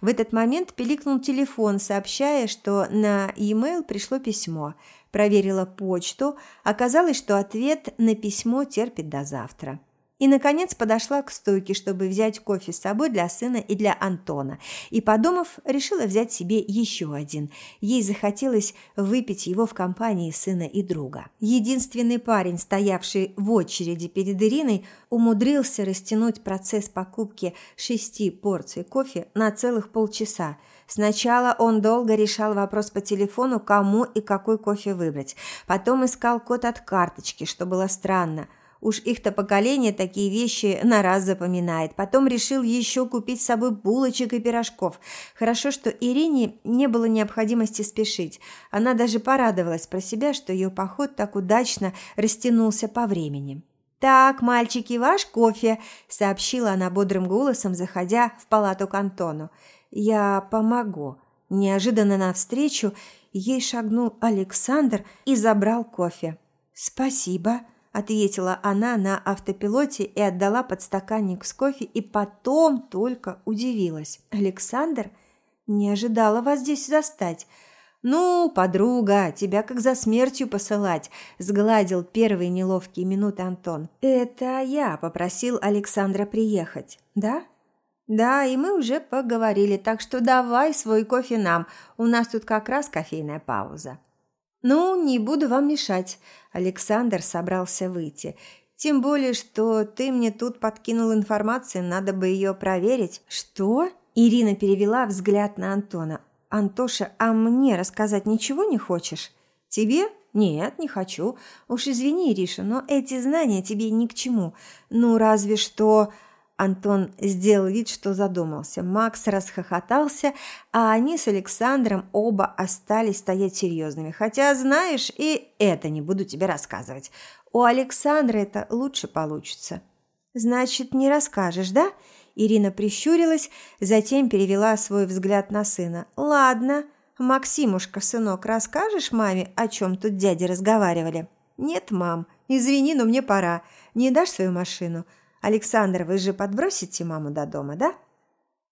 В этот момент пиликнул телефон, сообщая, что на e-mail пришло письмо. Проверила почту, оказалось, что ответ на письмо терпит до завтра. И, наконец, подошла к стойке, чтобы взять кофе с собой для сына и для Антона. И, подумав, решила взять себе еще один. Ей захотелось выпить его в компании сына и друга. Единственный парень, стоявший в очереди перед Ириной, умудрился растянуть процесс покупки шести порций кофе на целых полчаса. Сначала он долго решал вопрос по телефону, кому и какой кофе выбрать. Потом искал код от карточки, что было странно – Уж их-то поколение такие вещи на раз запоминает. Потом решил еще купить с собой булочек и пирожков. Хорошо, что Ирине не было необходимости спешить. Она даже порадовалась про себя, что ее поход так удачно растянулся по времени. «Так, мальчики, ваш кофе», – сообщила она бодрым голосом, заходя в палату к Антону. «Я помогу». Неожиданно навстречу ей шагнул Александр и забрал кофе. «Спасибо», ответила она на автопилоте и отдала подстаканник с кофе, и потом только удивилась. Александр не ожидала вас здесь застать. «Ну, подруга, тебя как за смертью посылать», – сгладил первые неловкие минуты Антон. «Это я попросил Александра приехать, да?» «Да, и мы уже поговорили, так что давай свой кофе нам, у нас тут как раз кофейная пауза». «Ну, не буду вам мешать», – Александр собрался выйти. «Тем более, что ты мне тут подкинул информацию, надо бы ее проверить». «Что?» – Ирина перевела взгляд на Антона. «Антоша, а мне рассказать ничего не хочешь?» «Тебе?» «Нет, не хочу. Уж извини, Ириша, но эти знания тебе ни к чему. Ну, разве что...» Антон сделал вид, что задумался. Макс расхохотался, а они с Александром оба остались стоять серьезными. Хотя, знаешь, и это не буду тебе рассказывать. У Александра это лучше получится. Значит, не расскажешь, да? Ирина прищурилась, затем перевела свой взгляд на сына. Ладно, Максимушка, сынок, расскажешь маме, о чем тут дяди разговаривали? Нет, мам, извини, но мне пора. Не дашь свою машину? Александр, вы же подбросите маму до дома, да?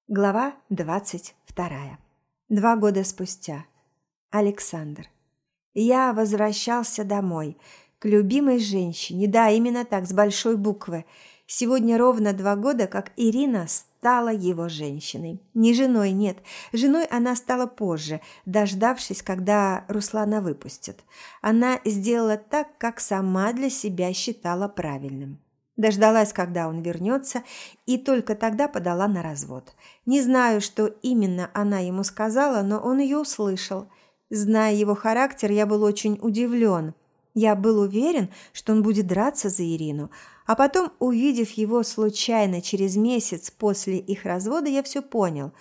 Глава двадцать вторая. Два года спустя. Александр. Я возвращался домой, к любимой женщине, да, именно так, с большой буквы. Сегодня ровно два года, как Ирина стала его женщиной. Не женой, нет. Женой она стала позже, дождавшись, когда Руслана выпустят. Она сделала так, как сама для себя считала правильным. Дождалась, когда он вернется, и только тогда подала на развод. Не знаю, что именно она ему сказала, но он ее услышал. Зная его характер, я был очень удивлен. Я был уверен, что он будет драться за Ирину, а потом, увидев его случайно через месяц после их развода, я все понял.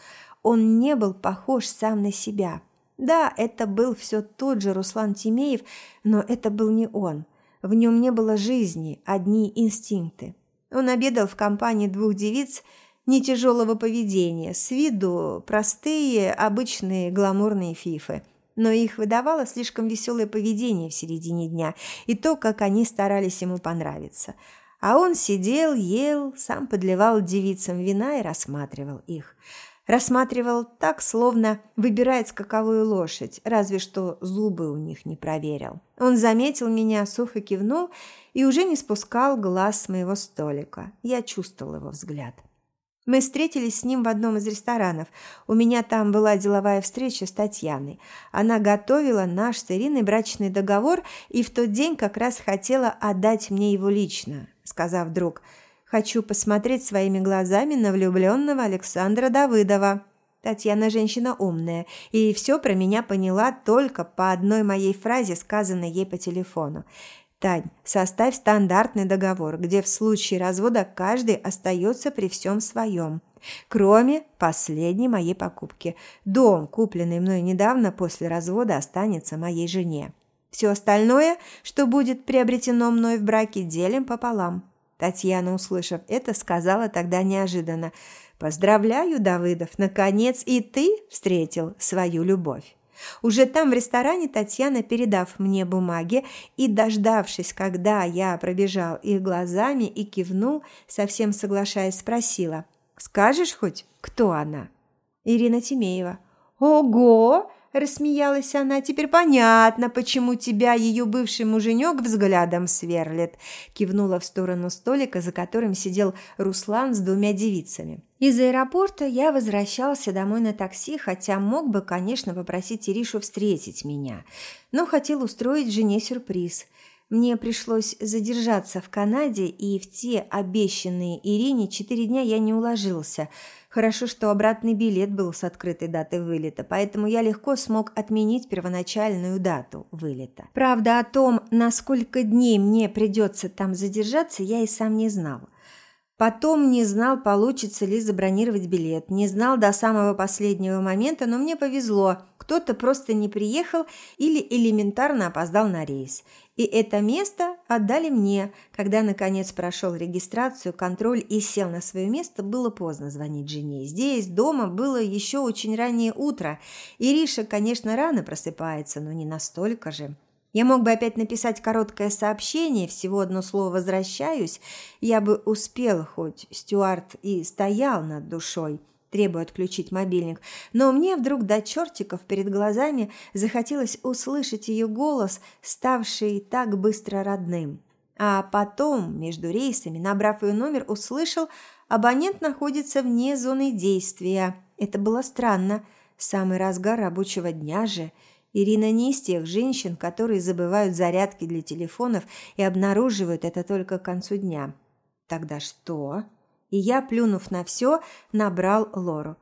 Он не был похож сам на себя. Да, это был все тот же Руслан Тимеев, но это был не он. В нем не было жизни, одни инстинкты. Он обедал в компании двух девиц не тяжелого поведения, с виду простые, обычные гламурные фифы. Но их выдавало слишком веселое поведение в середине дня и то, как они старались ему понравиться. А он сидел, ел, сам подливал девицам вина и рассматривал их – Рассматривал так, словно выбирает скаковую лошадь, разве что зубы у них не проверил. Он заметил меня, сухо кивнул и уже не спускал глаз с моего столика. Я чувствовал его взгляд. Мы встретились с ним в одном из ресторанов. У меня там была деловая встреча с Татьяной. Она готовила наш с Ириной брачный договор и в тот день как раз хотела отдать мне его лично, сказав вдруг – Хочу посмотреть своими глазами на влюбленного Александра Давыдова. Татьяна женщина умная, и все про меня поняла только по одной моей фразе, сказанной ей по телефону. «Тань, составь стандартный договор, где в случае развода каждый остается при всем своем. Кроме последней моей покупки. Дом, купленный мной недавно после развода, останется моей жене. Все остальное, что будет приобретено мной в браке, делим пополам. Татьяна, услышав это, сказала тогда неожиданно. «Поздравляю, Давыдов, наконец и ты встретил свою любовь». Уже там, в ресторане, Татьяна, передав мне бумаги и дождавшись, когда я пробежал их глазами и кивнул, совсем соглашаясь, спросила. «Скажешь хоть, кто она?» «Ирина Тимеева». «Ого!» Рассмеялась она. «Теперь понятно, почему тебя ее бывший муженек взглядом сверлит». Кивнула в сторону столика, за которым сидел Руслан с двумя девицами. Из аэропорта я возвращался домой на такси, хотя мог бы, конечно, попросить Иришу встретить меня, но хотел устроить жене сюрприз. Мне пришлось задержаться в Канаде, и в те обещанные Ирине четыре дня я не уложился – Хорошо, что обратный билет был с открытой датой вылета, поэтому я легко смог отменить первоначальную дату вылета. Правда, о том, на сколько дней мне придется там задержаться, я и сам не знал. Потом не знал, получится ли забронировать билет, не знал до самого последнего момента, но мне повезло. Кто-то просто не приехал или элементарно опоздал на рейс. И это место отдали мне. Когда, наконец, прошел регистрацию, контроль и сел на свое место, было поздно звонить жене. Здесь, дома, было еще очень раннее утро. Ириша, конечно, рано просыпается, но не настолько же. Я мог бы опять написать короткое сообщение, всего одно слово «возвращаюсь», я бы успел, хоть Стюарт и стоял над душой – требуя отключить мобильник, но мне вдруг до чертиков перед глазами захотелось услышать ее голос, ставший так быстро родным. А потом, между рейсами, набрав ее номер, услышал, абонент находится вне зоны действия. Это было странно. Самый разгар рабочего дня же. Ирина не из тех женщин, которые забывают зарядки для телефонов и обнаруживают это только к концу дня. Тогда что? И я, плюнув на все, набрал Лору.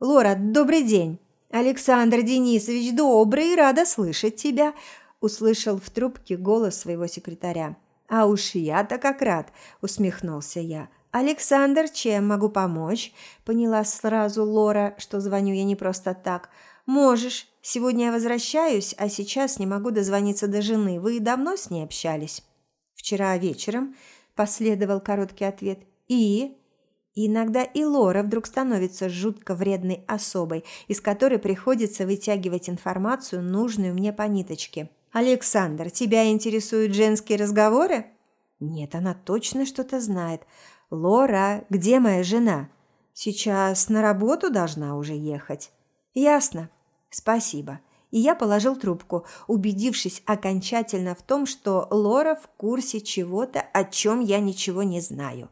«Лора, добрый день!» «Александр Денисович, добрый, рада слышать тебя!» Услышал в трубке голос своего секретаря. «А уж я-то как рад!» – усмехнулся я. «Александр, чем могу помочь?» – поняла сразу Лора, что звоню я не просто так. «Можешь. Сегодня я возвращаюсь, а сейчас не могу дозвониться до жены. Вы давно с ней общались?» «Вчера вечером», – последовал короткий ответ. «И?» Иногда и Лора вдруг становится жутко вредной особой, из которой приходится вытягивать информацию, нужную мне по ниточке. «Александр, тебя интересуют женские разговоры?» «Нет, она точно что-то знает. Лора, где моя жена?» «Сейчас на работу должна уже ехать». «Ясно. Спасибо» и я положил трубку, убедившись окончательно в том, что Лора в курсе чего-то, о чем я ничего не знаю.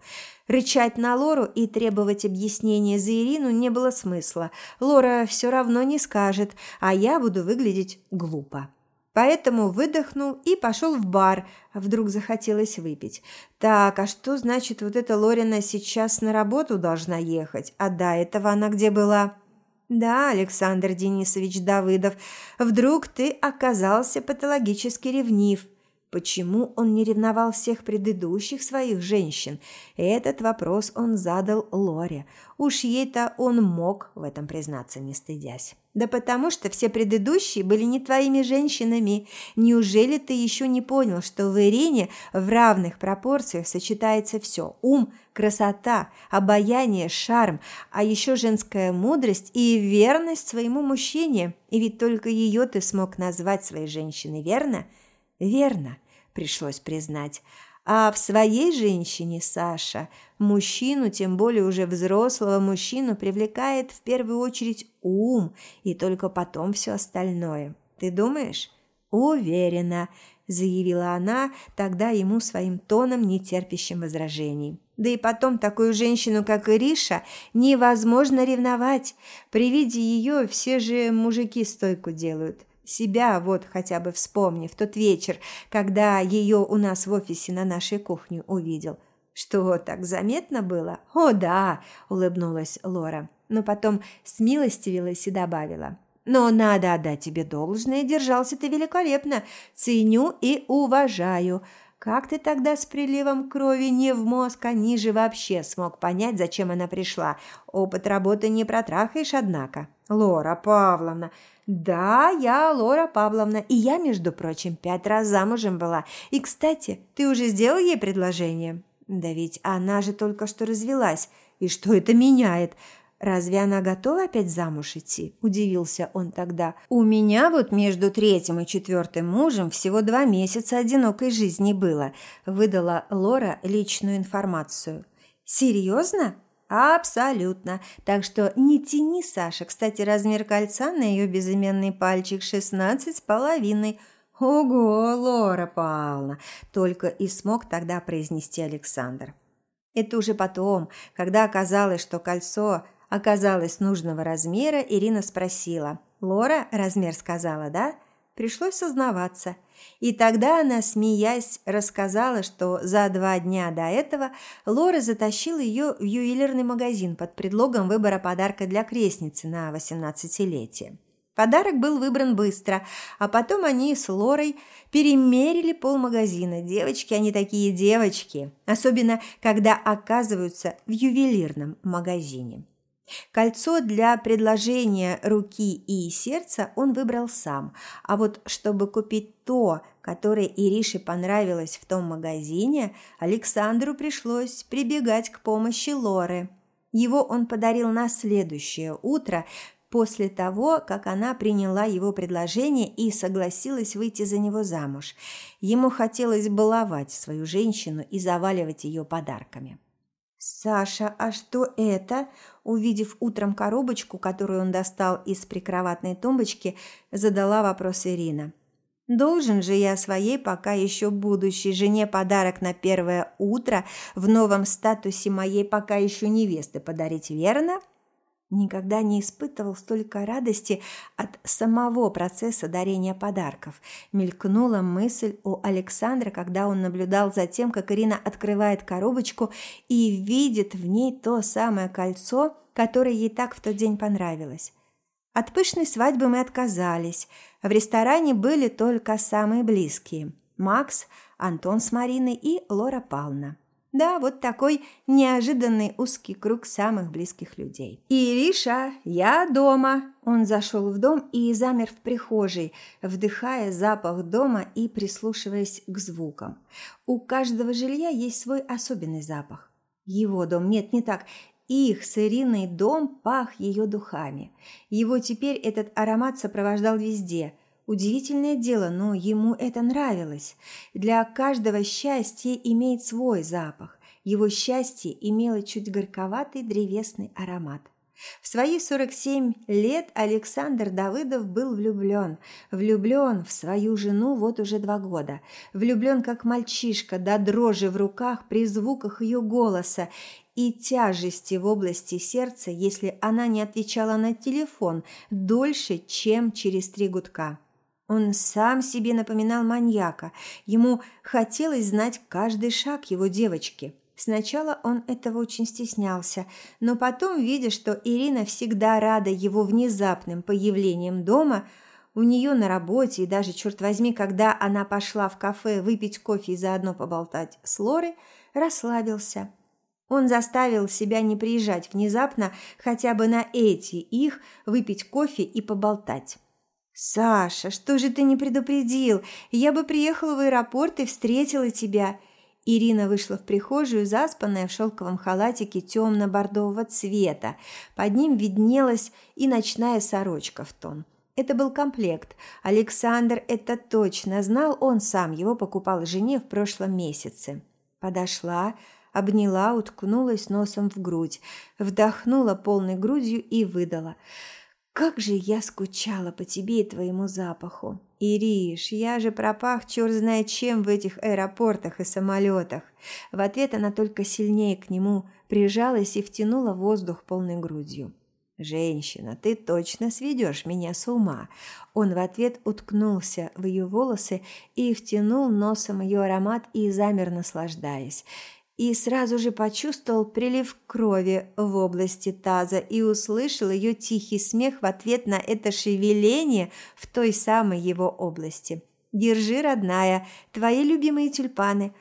Рычать на Лору и требовать объяснения за Ирину не было смысла. Лора все равно не скажет, а я буду выглядеть глупо. Поэтому выдохнул и пошел в бар. Вдруг захотелось выпить. Так, а что значит вот эта Лорина сейчас на работу должна ехать? А до этого она где была? Да, Александр Денисович Давыдов, вдруг ты оказался патологически ревнив. Почему он не ревновал всех предыдущих своих женщин? Этот вопрос он задал Лоре. Уж ей-то он мог в этом признаться, не стыдясь. Да потому что все предыдущие были не твоими женщинами. Неужели ты еще не понял, что в Ирине в равных пропорциях сочетается все – ум, красота, обаяние, шарм, а еще женская мудрость и верность своему мужчине? И ведь только ее ты смог назвать своей женщиной, верно? Верно пришлось признать. А в своей женщине Саша мужчину, тем более уже взрослого мужчину, привлекает в первую очередь ум и только потом все остальное. Ты думаешь? Уверена, заявила она тогда ему своим тоном, не терпящим возражений. Да и потом такую женщину, как Ириша, невозможно ревновать. При виде ее все же мужики стойку делают. Себя вот хотя бы вспомни в тот вечер, когда ее у нас в офисе на нашей кухне увидел. Что, так заметно было? О, да, улыбнулась Лора, но потом смилостивилась и добавила. Но надо отдать тебе должное, держался ты великолепно. Ценю и уважаю. Как ты тогда с приливом крови не в мозг, а ниже вообще смог понять, зачем она пришла? Опыт работы не протрахаешь, однако. Лора Павловна, «Да, я Лора Павловна, и я, между прочим, пять раз замужем была. И, кстати, ты уже сделал ей предложение?» «Да ведь она же только что развелась. И что это меняет?» «Разве она готова опять замуж идти?» – удивился он тогда. «У меня вот между третьим и четвертым мужем всего два месяца одинокой жизни было», – выдала Лора личную информацию. «Серьезно?» Абсолютно. Так что не тяни, Саша. Кстати, размер кольца на ее безыменный пальчик шестнадцать с половиной. Ого, Лора Павловна! Только и смог тогда произнести Александр. Это уже потом, когда оказалось, что кольцо оказалось нужного размера, Ирина спросила. «Лора размер сказала, да?» Пришлось сознаваться. И тогда она, смеясь, рассказала, что за два дня до этого Лора затащила ее в ювелирный магазин под предлогом выбора подарка для крестницы на 18-летие. Подарок был выбран быстро, а потом они с Лорой перемерили полмагазина. Девочки, они такие девочки, особенно когда оказываются в ювелирном магазине. Кольцо для предложения руки и сердца он выбрал сам, а вот чтобы купить то, которое Ирише понравилось в том магазине, Александру пришлось прибегать к помощи Лоры. Его он подарил на следующее утро, после того, как она приняла его предложение и согласилась выйти за него замуж. Ему хотелось баловать свою женщину и заваливать ее подарками. «Саша, а что это?» Увидев утром коробочку, которую он достал из прикроватной тумбочки, задала вопрос Ирина. «Должен же я своей пока еще будущей жене подарок на первое утро в новом статусе моей пока еще невесты подарить, верно?» Никогда не испытывал столько радости от самого процесса дарения подарков. Мелькнула мысль у Александра, когда он наблюдал за тем, как Ирина открывает коробочку и видит в ней то самое кольцо, которое ей так в тот день понравилось. От пышной свадьбы мы отказались. В ресторане были только самые близкие – Макс, Антон с Мариной и Лора Павловна. Да, вот такой неожиданный узкий круг самых близких людей. «Ириша, я дома!» Он зашел в дом и замер в прихожей, вдыхая запах дома и прислушиваясь к звукам. У каждого жилья есть свой особенный запах. Его дом, нет, не так, их с Ириной дом пах ее духами. Его теперь этот аромат сопровождал везде – Удивительное дело, но ему это нравилось. Для каждого счастье имеет свой запах. Его счастье имело чуть горьковатый древесный аромат. В свои 47 лет Александр Давыдов был влюблен. Влюблен в свою жену вот уже два года. Влюблен как мальчишка, до дрожи в руках при звуках ее голоса и тяжести в области сердца, если она не отвечала на телефон дольше, чем через три гудка. Он сам себе напоминал маньяка. Ему хотелось знать каждый шаг его девочки. Сначала он этого очень стеснялся, но потом, видя, что Ирина всегда рада его внезапным появлением дома, у нее на работе и даже, черт возьми, когда она пошла в кафе выпить кофе и заодно поболтать с Лорой, расслабился. Он заставил себя не приезжать внезапно хотя бы на эти их выпить кофе и поболтать. «Саша, что же ты не предупредил? Я бы приехала в аэропорт и встретила тебя». Ирина вышла в прихожую, заспанная в шелковом халатике темно-бордового цвета. Под ним виднелась и ночная сорочка в тон. Это был комплект. Александр это точно знал, он сам его покупал жене в прошлом месяце. Подошла, обняла, уткнулась носом в грудь, вдохнула полной грудью и выдала – как же я скучала по тебе и твоему запаху. Ириш, я же пропах черт знает чем в этих аэропортах и самолетах. В ответ она только сильнее к нему прижалась и втянула воздух полной грудью. «Женщина, ты точно сведешь меня с ума!» Он в ответ уткнулся в ее волосы и втянул носом ее аромат и замер, наслаждаясь и сразу же почувствовал прилив крови в области таза и услышал ее тихий смех в ответ на это шевеление в той самой его области. «Держи, родная, твои любимые тюльпаны».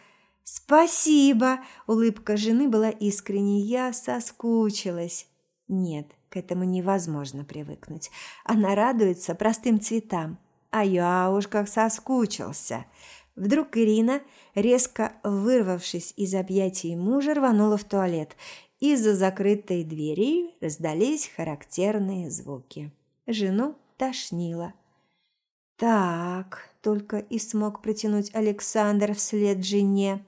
«Спасибо!» – улыбка жены была искренней. «Я соскучилась». Нет, к этому невозможно привыкнуть. Она радуется простым цветам. А я уж как соскучился. Вдруг Ирина, резко вырвавшись из объятий мужа, рванула в туалет. Из-за закрытой двери раздались характерные звуки. Жену тошнило. «Так», – только и смог протянуть Александр вслед жене.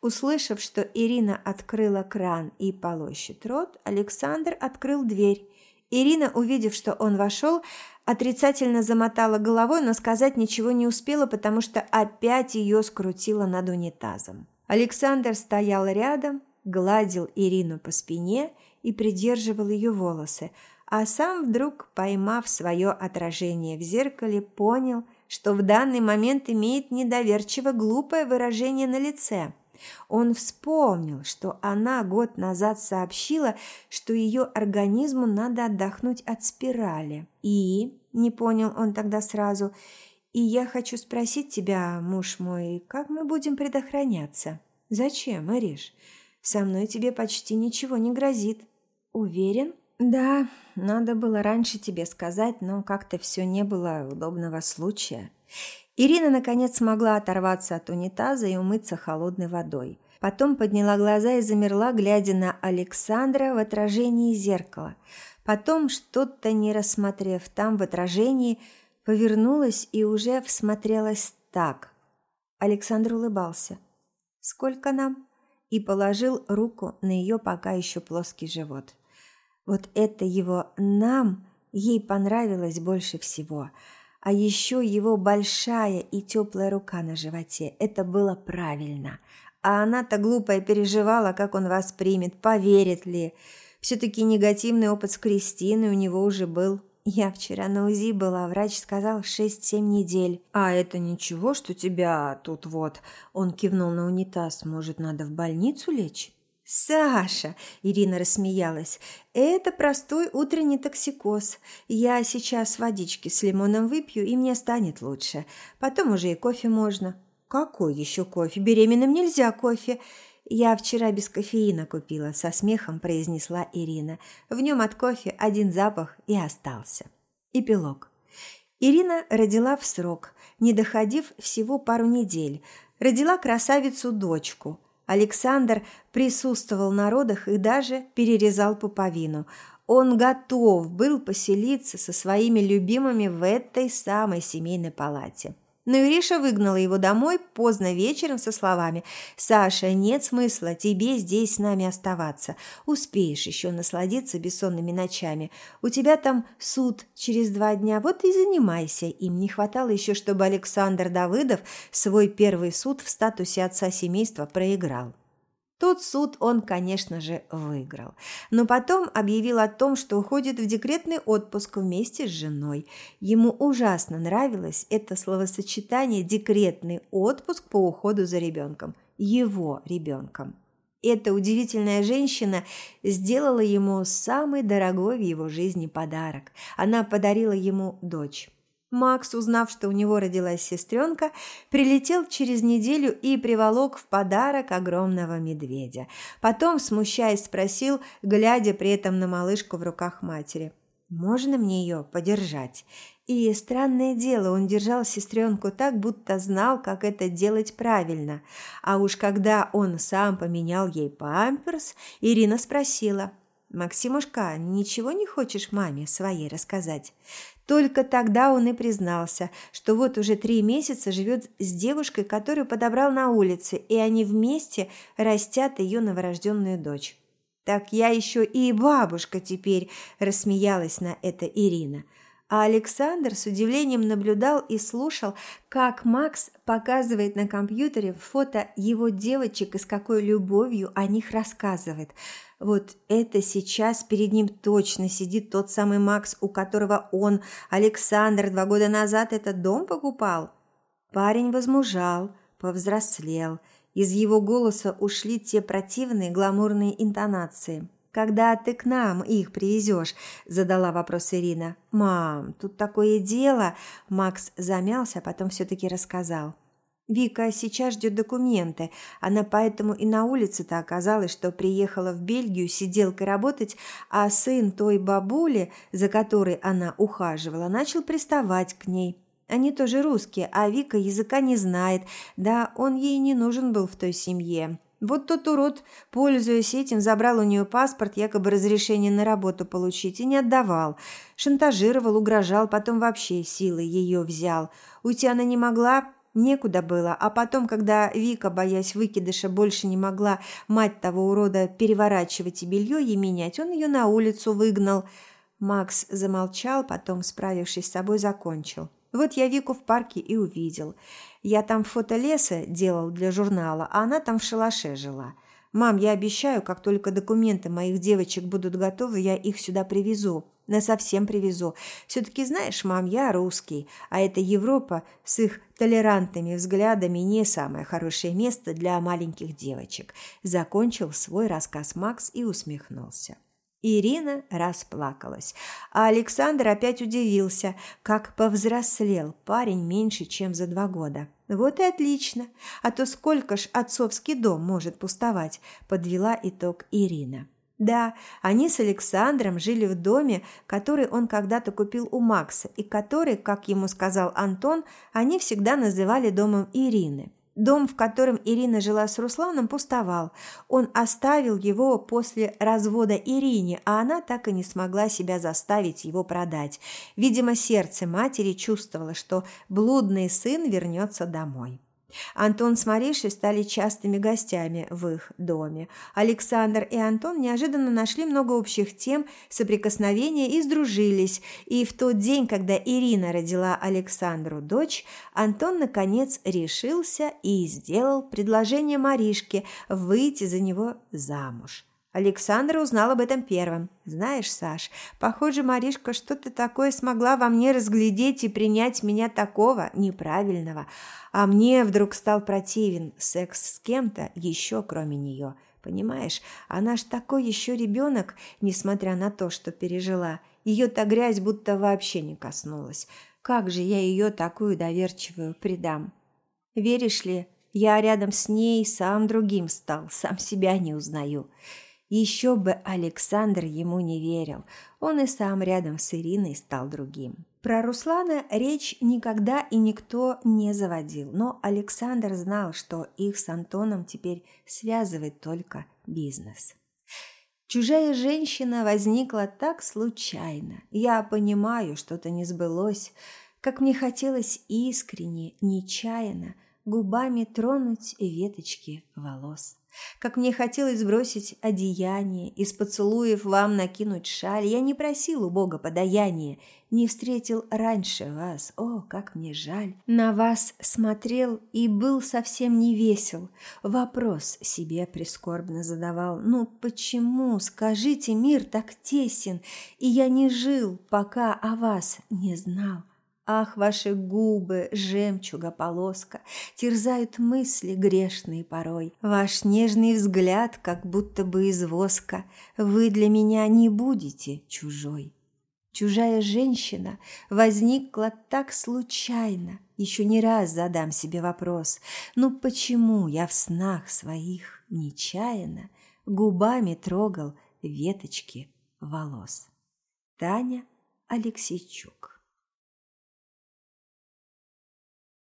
Услышав, что Ирина открыла кран и полощет рот, Александр открыл дверь. Ирина, увидев, что он вошел, Отрицательно замотала головой, но сказать ничего не успела, потому что опять ее скрутило над унитазом. Александр стоял рядом, гладил Ирину по спине и придерживал ее волосы, а сам вдруг, поймав свое отражение в зеркале, понял, что в данный момент имеет недоверчиво глупое выражение на лице. Он вспомнил, что она год назад сообщила, что ее организму надо отдохнуть от спирали. И не понял он тогда сразу. И я хочу спросить тебя, муж мой, как мы будем предохраняться? Зачем, Ириш? Со мной тебе почти ничего не грозит. Уверен? Да, надо было раньше тебе сказать, но как-то все не было удобного случая. Ирина, наконец, смогла оторваться от унитаза и умыться холодной водой. Потом подняла глаза и замерла, глядя на Александра в отражении зеркала – Потом, что-то не рассмотрев там в отражении, повернулась и уже всмотрелась так. Александр улыбался. «Сколько нам?» и положил руку на ее пока еще плоский живот. Вот это его «нам» ей понравилось больше всего. А еще его большая и теплая рука на животе. Это было правильно. А она-то глупая переживала, как он воспримет, поверит ли. Все-таки негативный опыт с Кристиной у него уже был. Я вчера на УЗИ была, врач сказал 6-7 недель. А это ничего, что тебя тут вот... Он кивнул на унитаз. Может, надо в больницу лечь? «Саша!» – Ирина рассмеялась. «Это простой утренний токсикоз. Я сейчас водички с лимоном выпью, и мне станет лучше. Потом уже и кофе можно». «Какой еще кофе? Беременным нельзя кофе. «Я вчера без кофеина купила», – со смехом произнесла Ирина. В нем от кофе один запах и остался. Эпилог. Ирина родила в срок, не доходив всего пару недель. Родила красавицу-дочку. Александр присутствовал на родах и даже перерезал пуповину. Он готов был поселиться со своими любимыми в этой самой семейной палате. Но Ириша выгнала его домой поздно вечером со словами «Саша, нет смысла тебе здесь с нами оставаться. Успеешь еще насладиться бессонными ночами. У тебя там суд через два дня, вот и занимайся им». Не хватало еще, чтобы Александр Давыдов свой первый суд в статусе отца семейства проиграл. Тот суд он, конечно же, выиграл. Но потом объявил о том, что уходит в декретный отпуск вместе с женой. Ему ужасно нравилось это словосочетание «декретный отпуск по уходу за ребенком». Его ребенком. Эта удивительная женщина сделала ему самый дорогой в его жизни подарок. Она подарила ему дочь. Макс, узнав, что у него родилась сестренка, прилетел через неделю и приволок в подарок огромного медведя. Потом, смущаясь, спросил, глядя при этом на малышку в руках матери, «Можно мне ее подержать?» И, странное дело, он держал сестренку так, будто знал, как это делать правильно. А уж когда он сам поменял ей памперс, Ирина спросила, «Максимушка, ничего не хочешь маме своей рассказать?» Только тогда он и признался, что вот уже три месяца живет с девушкой, которую подобрал на улице, и они вместе растят ее новорожденную дочь. «Так я еще и бабушка теперь», – рассмеялась на это Ирина. А Александр с удивлением наблюдал и слушал, как Макс показывает на компьютере фото его девочек и с какой любовью о них рассказывает – вот это сейчас перед ним точно сидит тот самый Макс, у которого он, Александр, два года назад этот дом покупал. Парень возмужал, повзрослел. Из его голоса ушли те противные гламурные интонации. «Когда ты к нам их привезешь?» – задала вопрос Ирина. «Мам, тут такое дело!» – Макс замялся, а потом все-таки рассказал. Вика сейчас ждет документы. Она поэтому и на улице-то оказалась, что приехала в Бельгию сиделкой работать, а сын той бабули, за которой она ухаживала, начал приставать к ней. Они тоже русские, а Вика языка не знает. Да, он ей не нужен был в той семье. Вот тот урод, пользуясь этим, забрал у нее паспорт, якобы разрешение на работу получить, и не отдавал. Шантажировал, угрожал, потом вообще силой ее взял. Уйти она не могла, Некуда было, а потом, когда Вика, боясь выкидыша, больше не могла мать того урода переворачивать и белье ей менять, он ее на улицу выгнал. Макс замолчал, потом, справившись с собой, закончил. Вот я Вику в парке и увидел. Я там фото леса делал для журнала, а она там в шалаше жила. «Мам, я обещаю, как только документы моих девочек будут готовы, я их сюда привезу. Насовсем привезу. Все-таки, знаешь, мам, я русский, а эта Европа с их толерантными взглядами не самое хорошее место для маленьких девочек». Закончил свой рассказ Макс и усмехнулся. Ирина расплакалась, а Александр опять удивился, как повзрослел парень меньше, чем за два года. «Вот и отлично, а то сколько ж отцовский дом может пустовать», – подвела итог Ирина. Да, они с Александром жили в доме, который он когда-то купил у Макса, и который, как ему сказал Антон, они всегда называли домом Ирины. Дом, в котором Ирина жила с Русланом, пустовал. Он оставил его после развода Ирине, а она так и не смогла себя заставить его продать. Видимо, сердце матери чувствовало, что блудный сын вернется домой. Антон с Маришей стали частыми гостями в их доме. Александр и Антон неожиданно нашли много общих тем, соприкосновения и сдружились. И в тот день, когда Ирина родила Александру дочь, Антон, наконец, решился и сделал предложение Маришке выйти за него замуж. Александр узнал об этом первым. «Знаешь, Саш, похоже, Маришка что-то такое смогла во мне разглядеть и принять меня такого, неправильного. А мне вдруг стал противен секс с кем-то еще кроме нее. Понимаешь, она ж такой еще ребенок, несмотря на то, что пережила. Ее-то грязь будто вообще не коснулась. Как же я ее такую доверчивую предам?» Веришь ли, Я рядом с ней сам другим стал, сам себя не узнаю. Еще бы Александр ему не верил. Он и сам рядом с Ириной стал другим. Про Руслана речь никогда и никто не заводил, но Александр знал, что их с Антоном теперь связывает только бизнес. Чужая женщина возникла так случайно. Я понимаю, что-то не сбылось, как мне хотелось искренне, нечаянно, губами тронуть веточки волос. Как мне хотелось сбросить одеяние, из поцелуев вам накинуть шаль. Я не просил у Бога подаяния, не встретил раньше вас. О, как мне жаль. На вас смотрел и был совсем не весел. Вопрос себе прискорбно задавал. Ну почему, скажите, мир так тесен, и я не жил, пока о вас не знал? Ах, ваши губы, жемчуга полоска, терзают мысли грешные порой. Ваш нежный взгляд, как будто бы из воска, вы для меня не будете чужой. Чужая женщина возникла так случайно. Еще не раз задам себе вопрос, ну почему я в снах своих нечаянно губами трогал веточки волос? Таня Алексейчук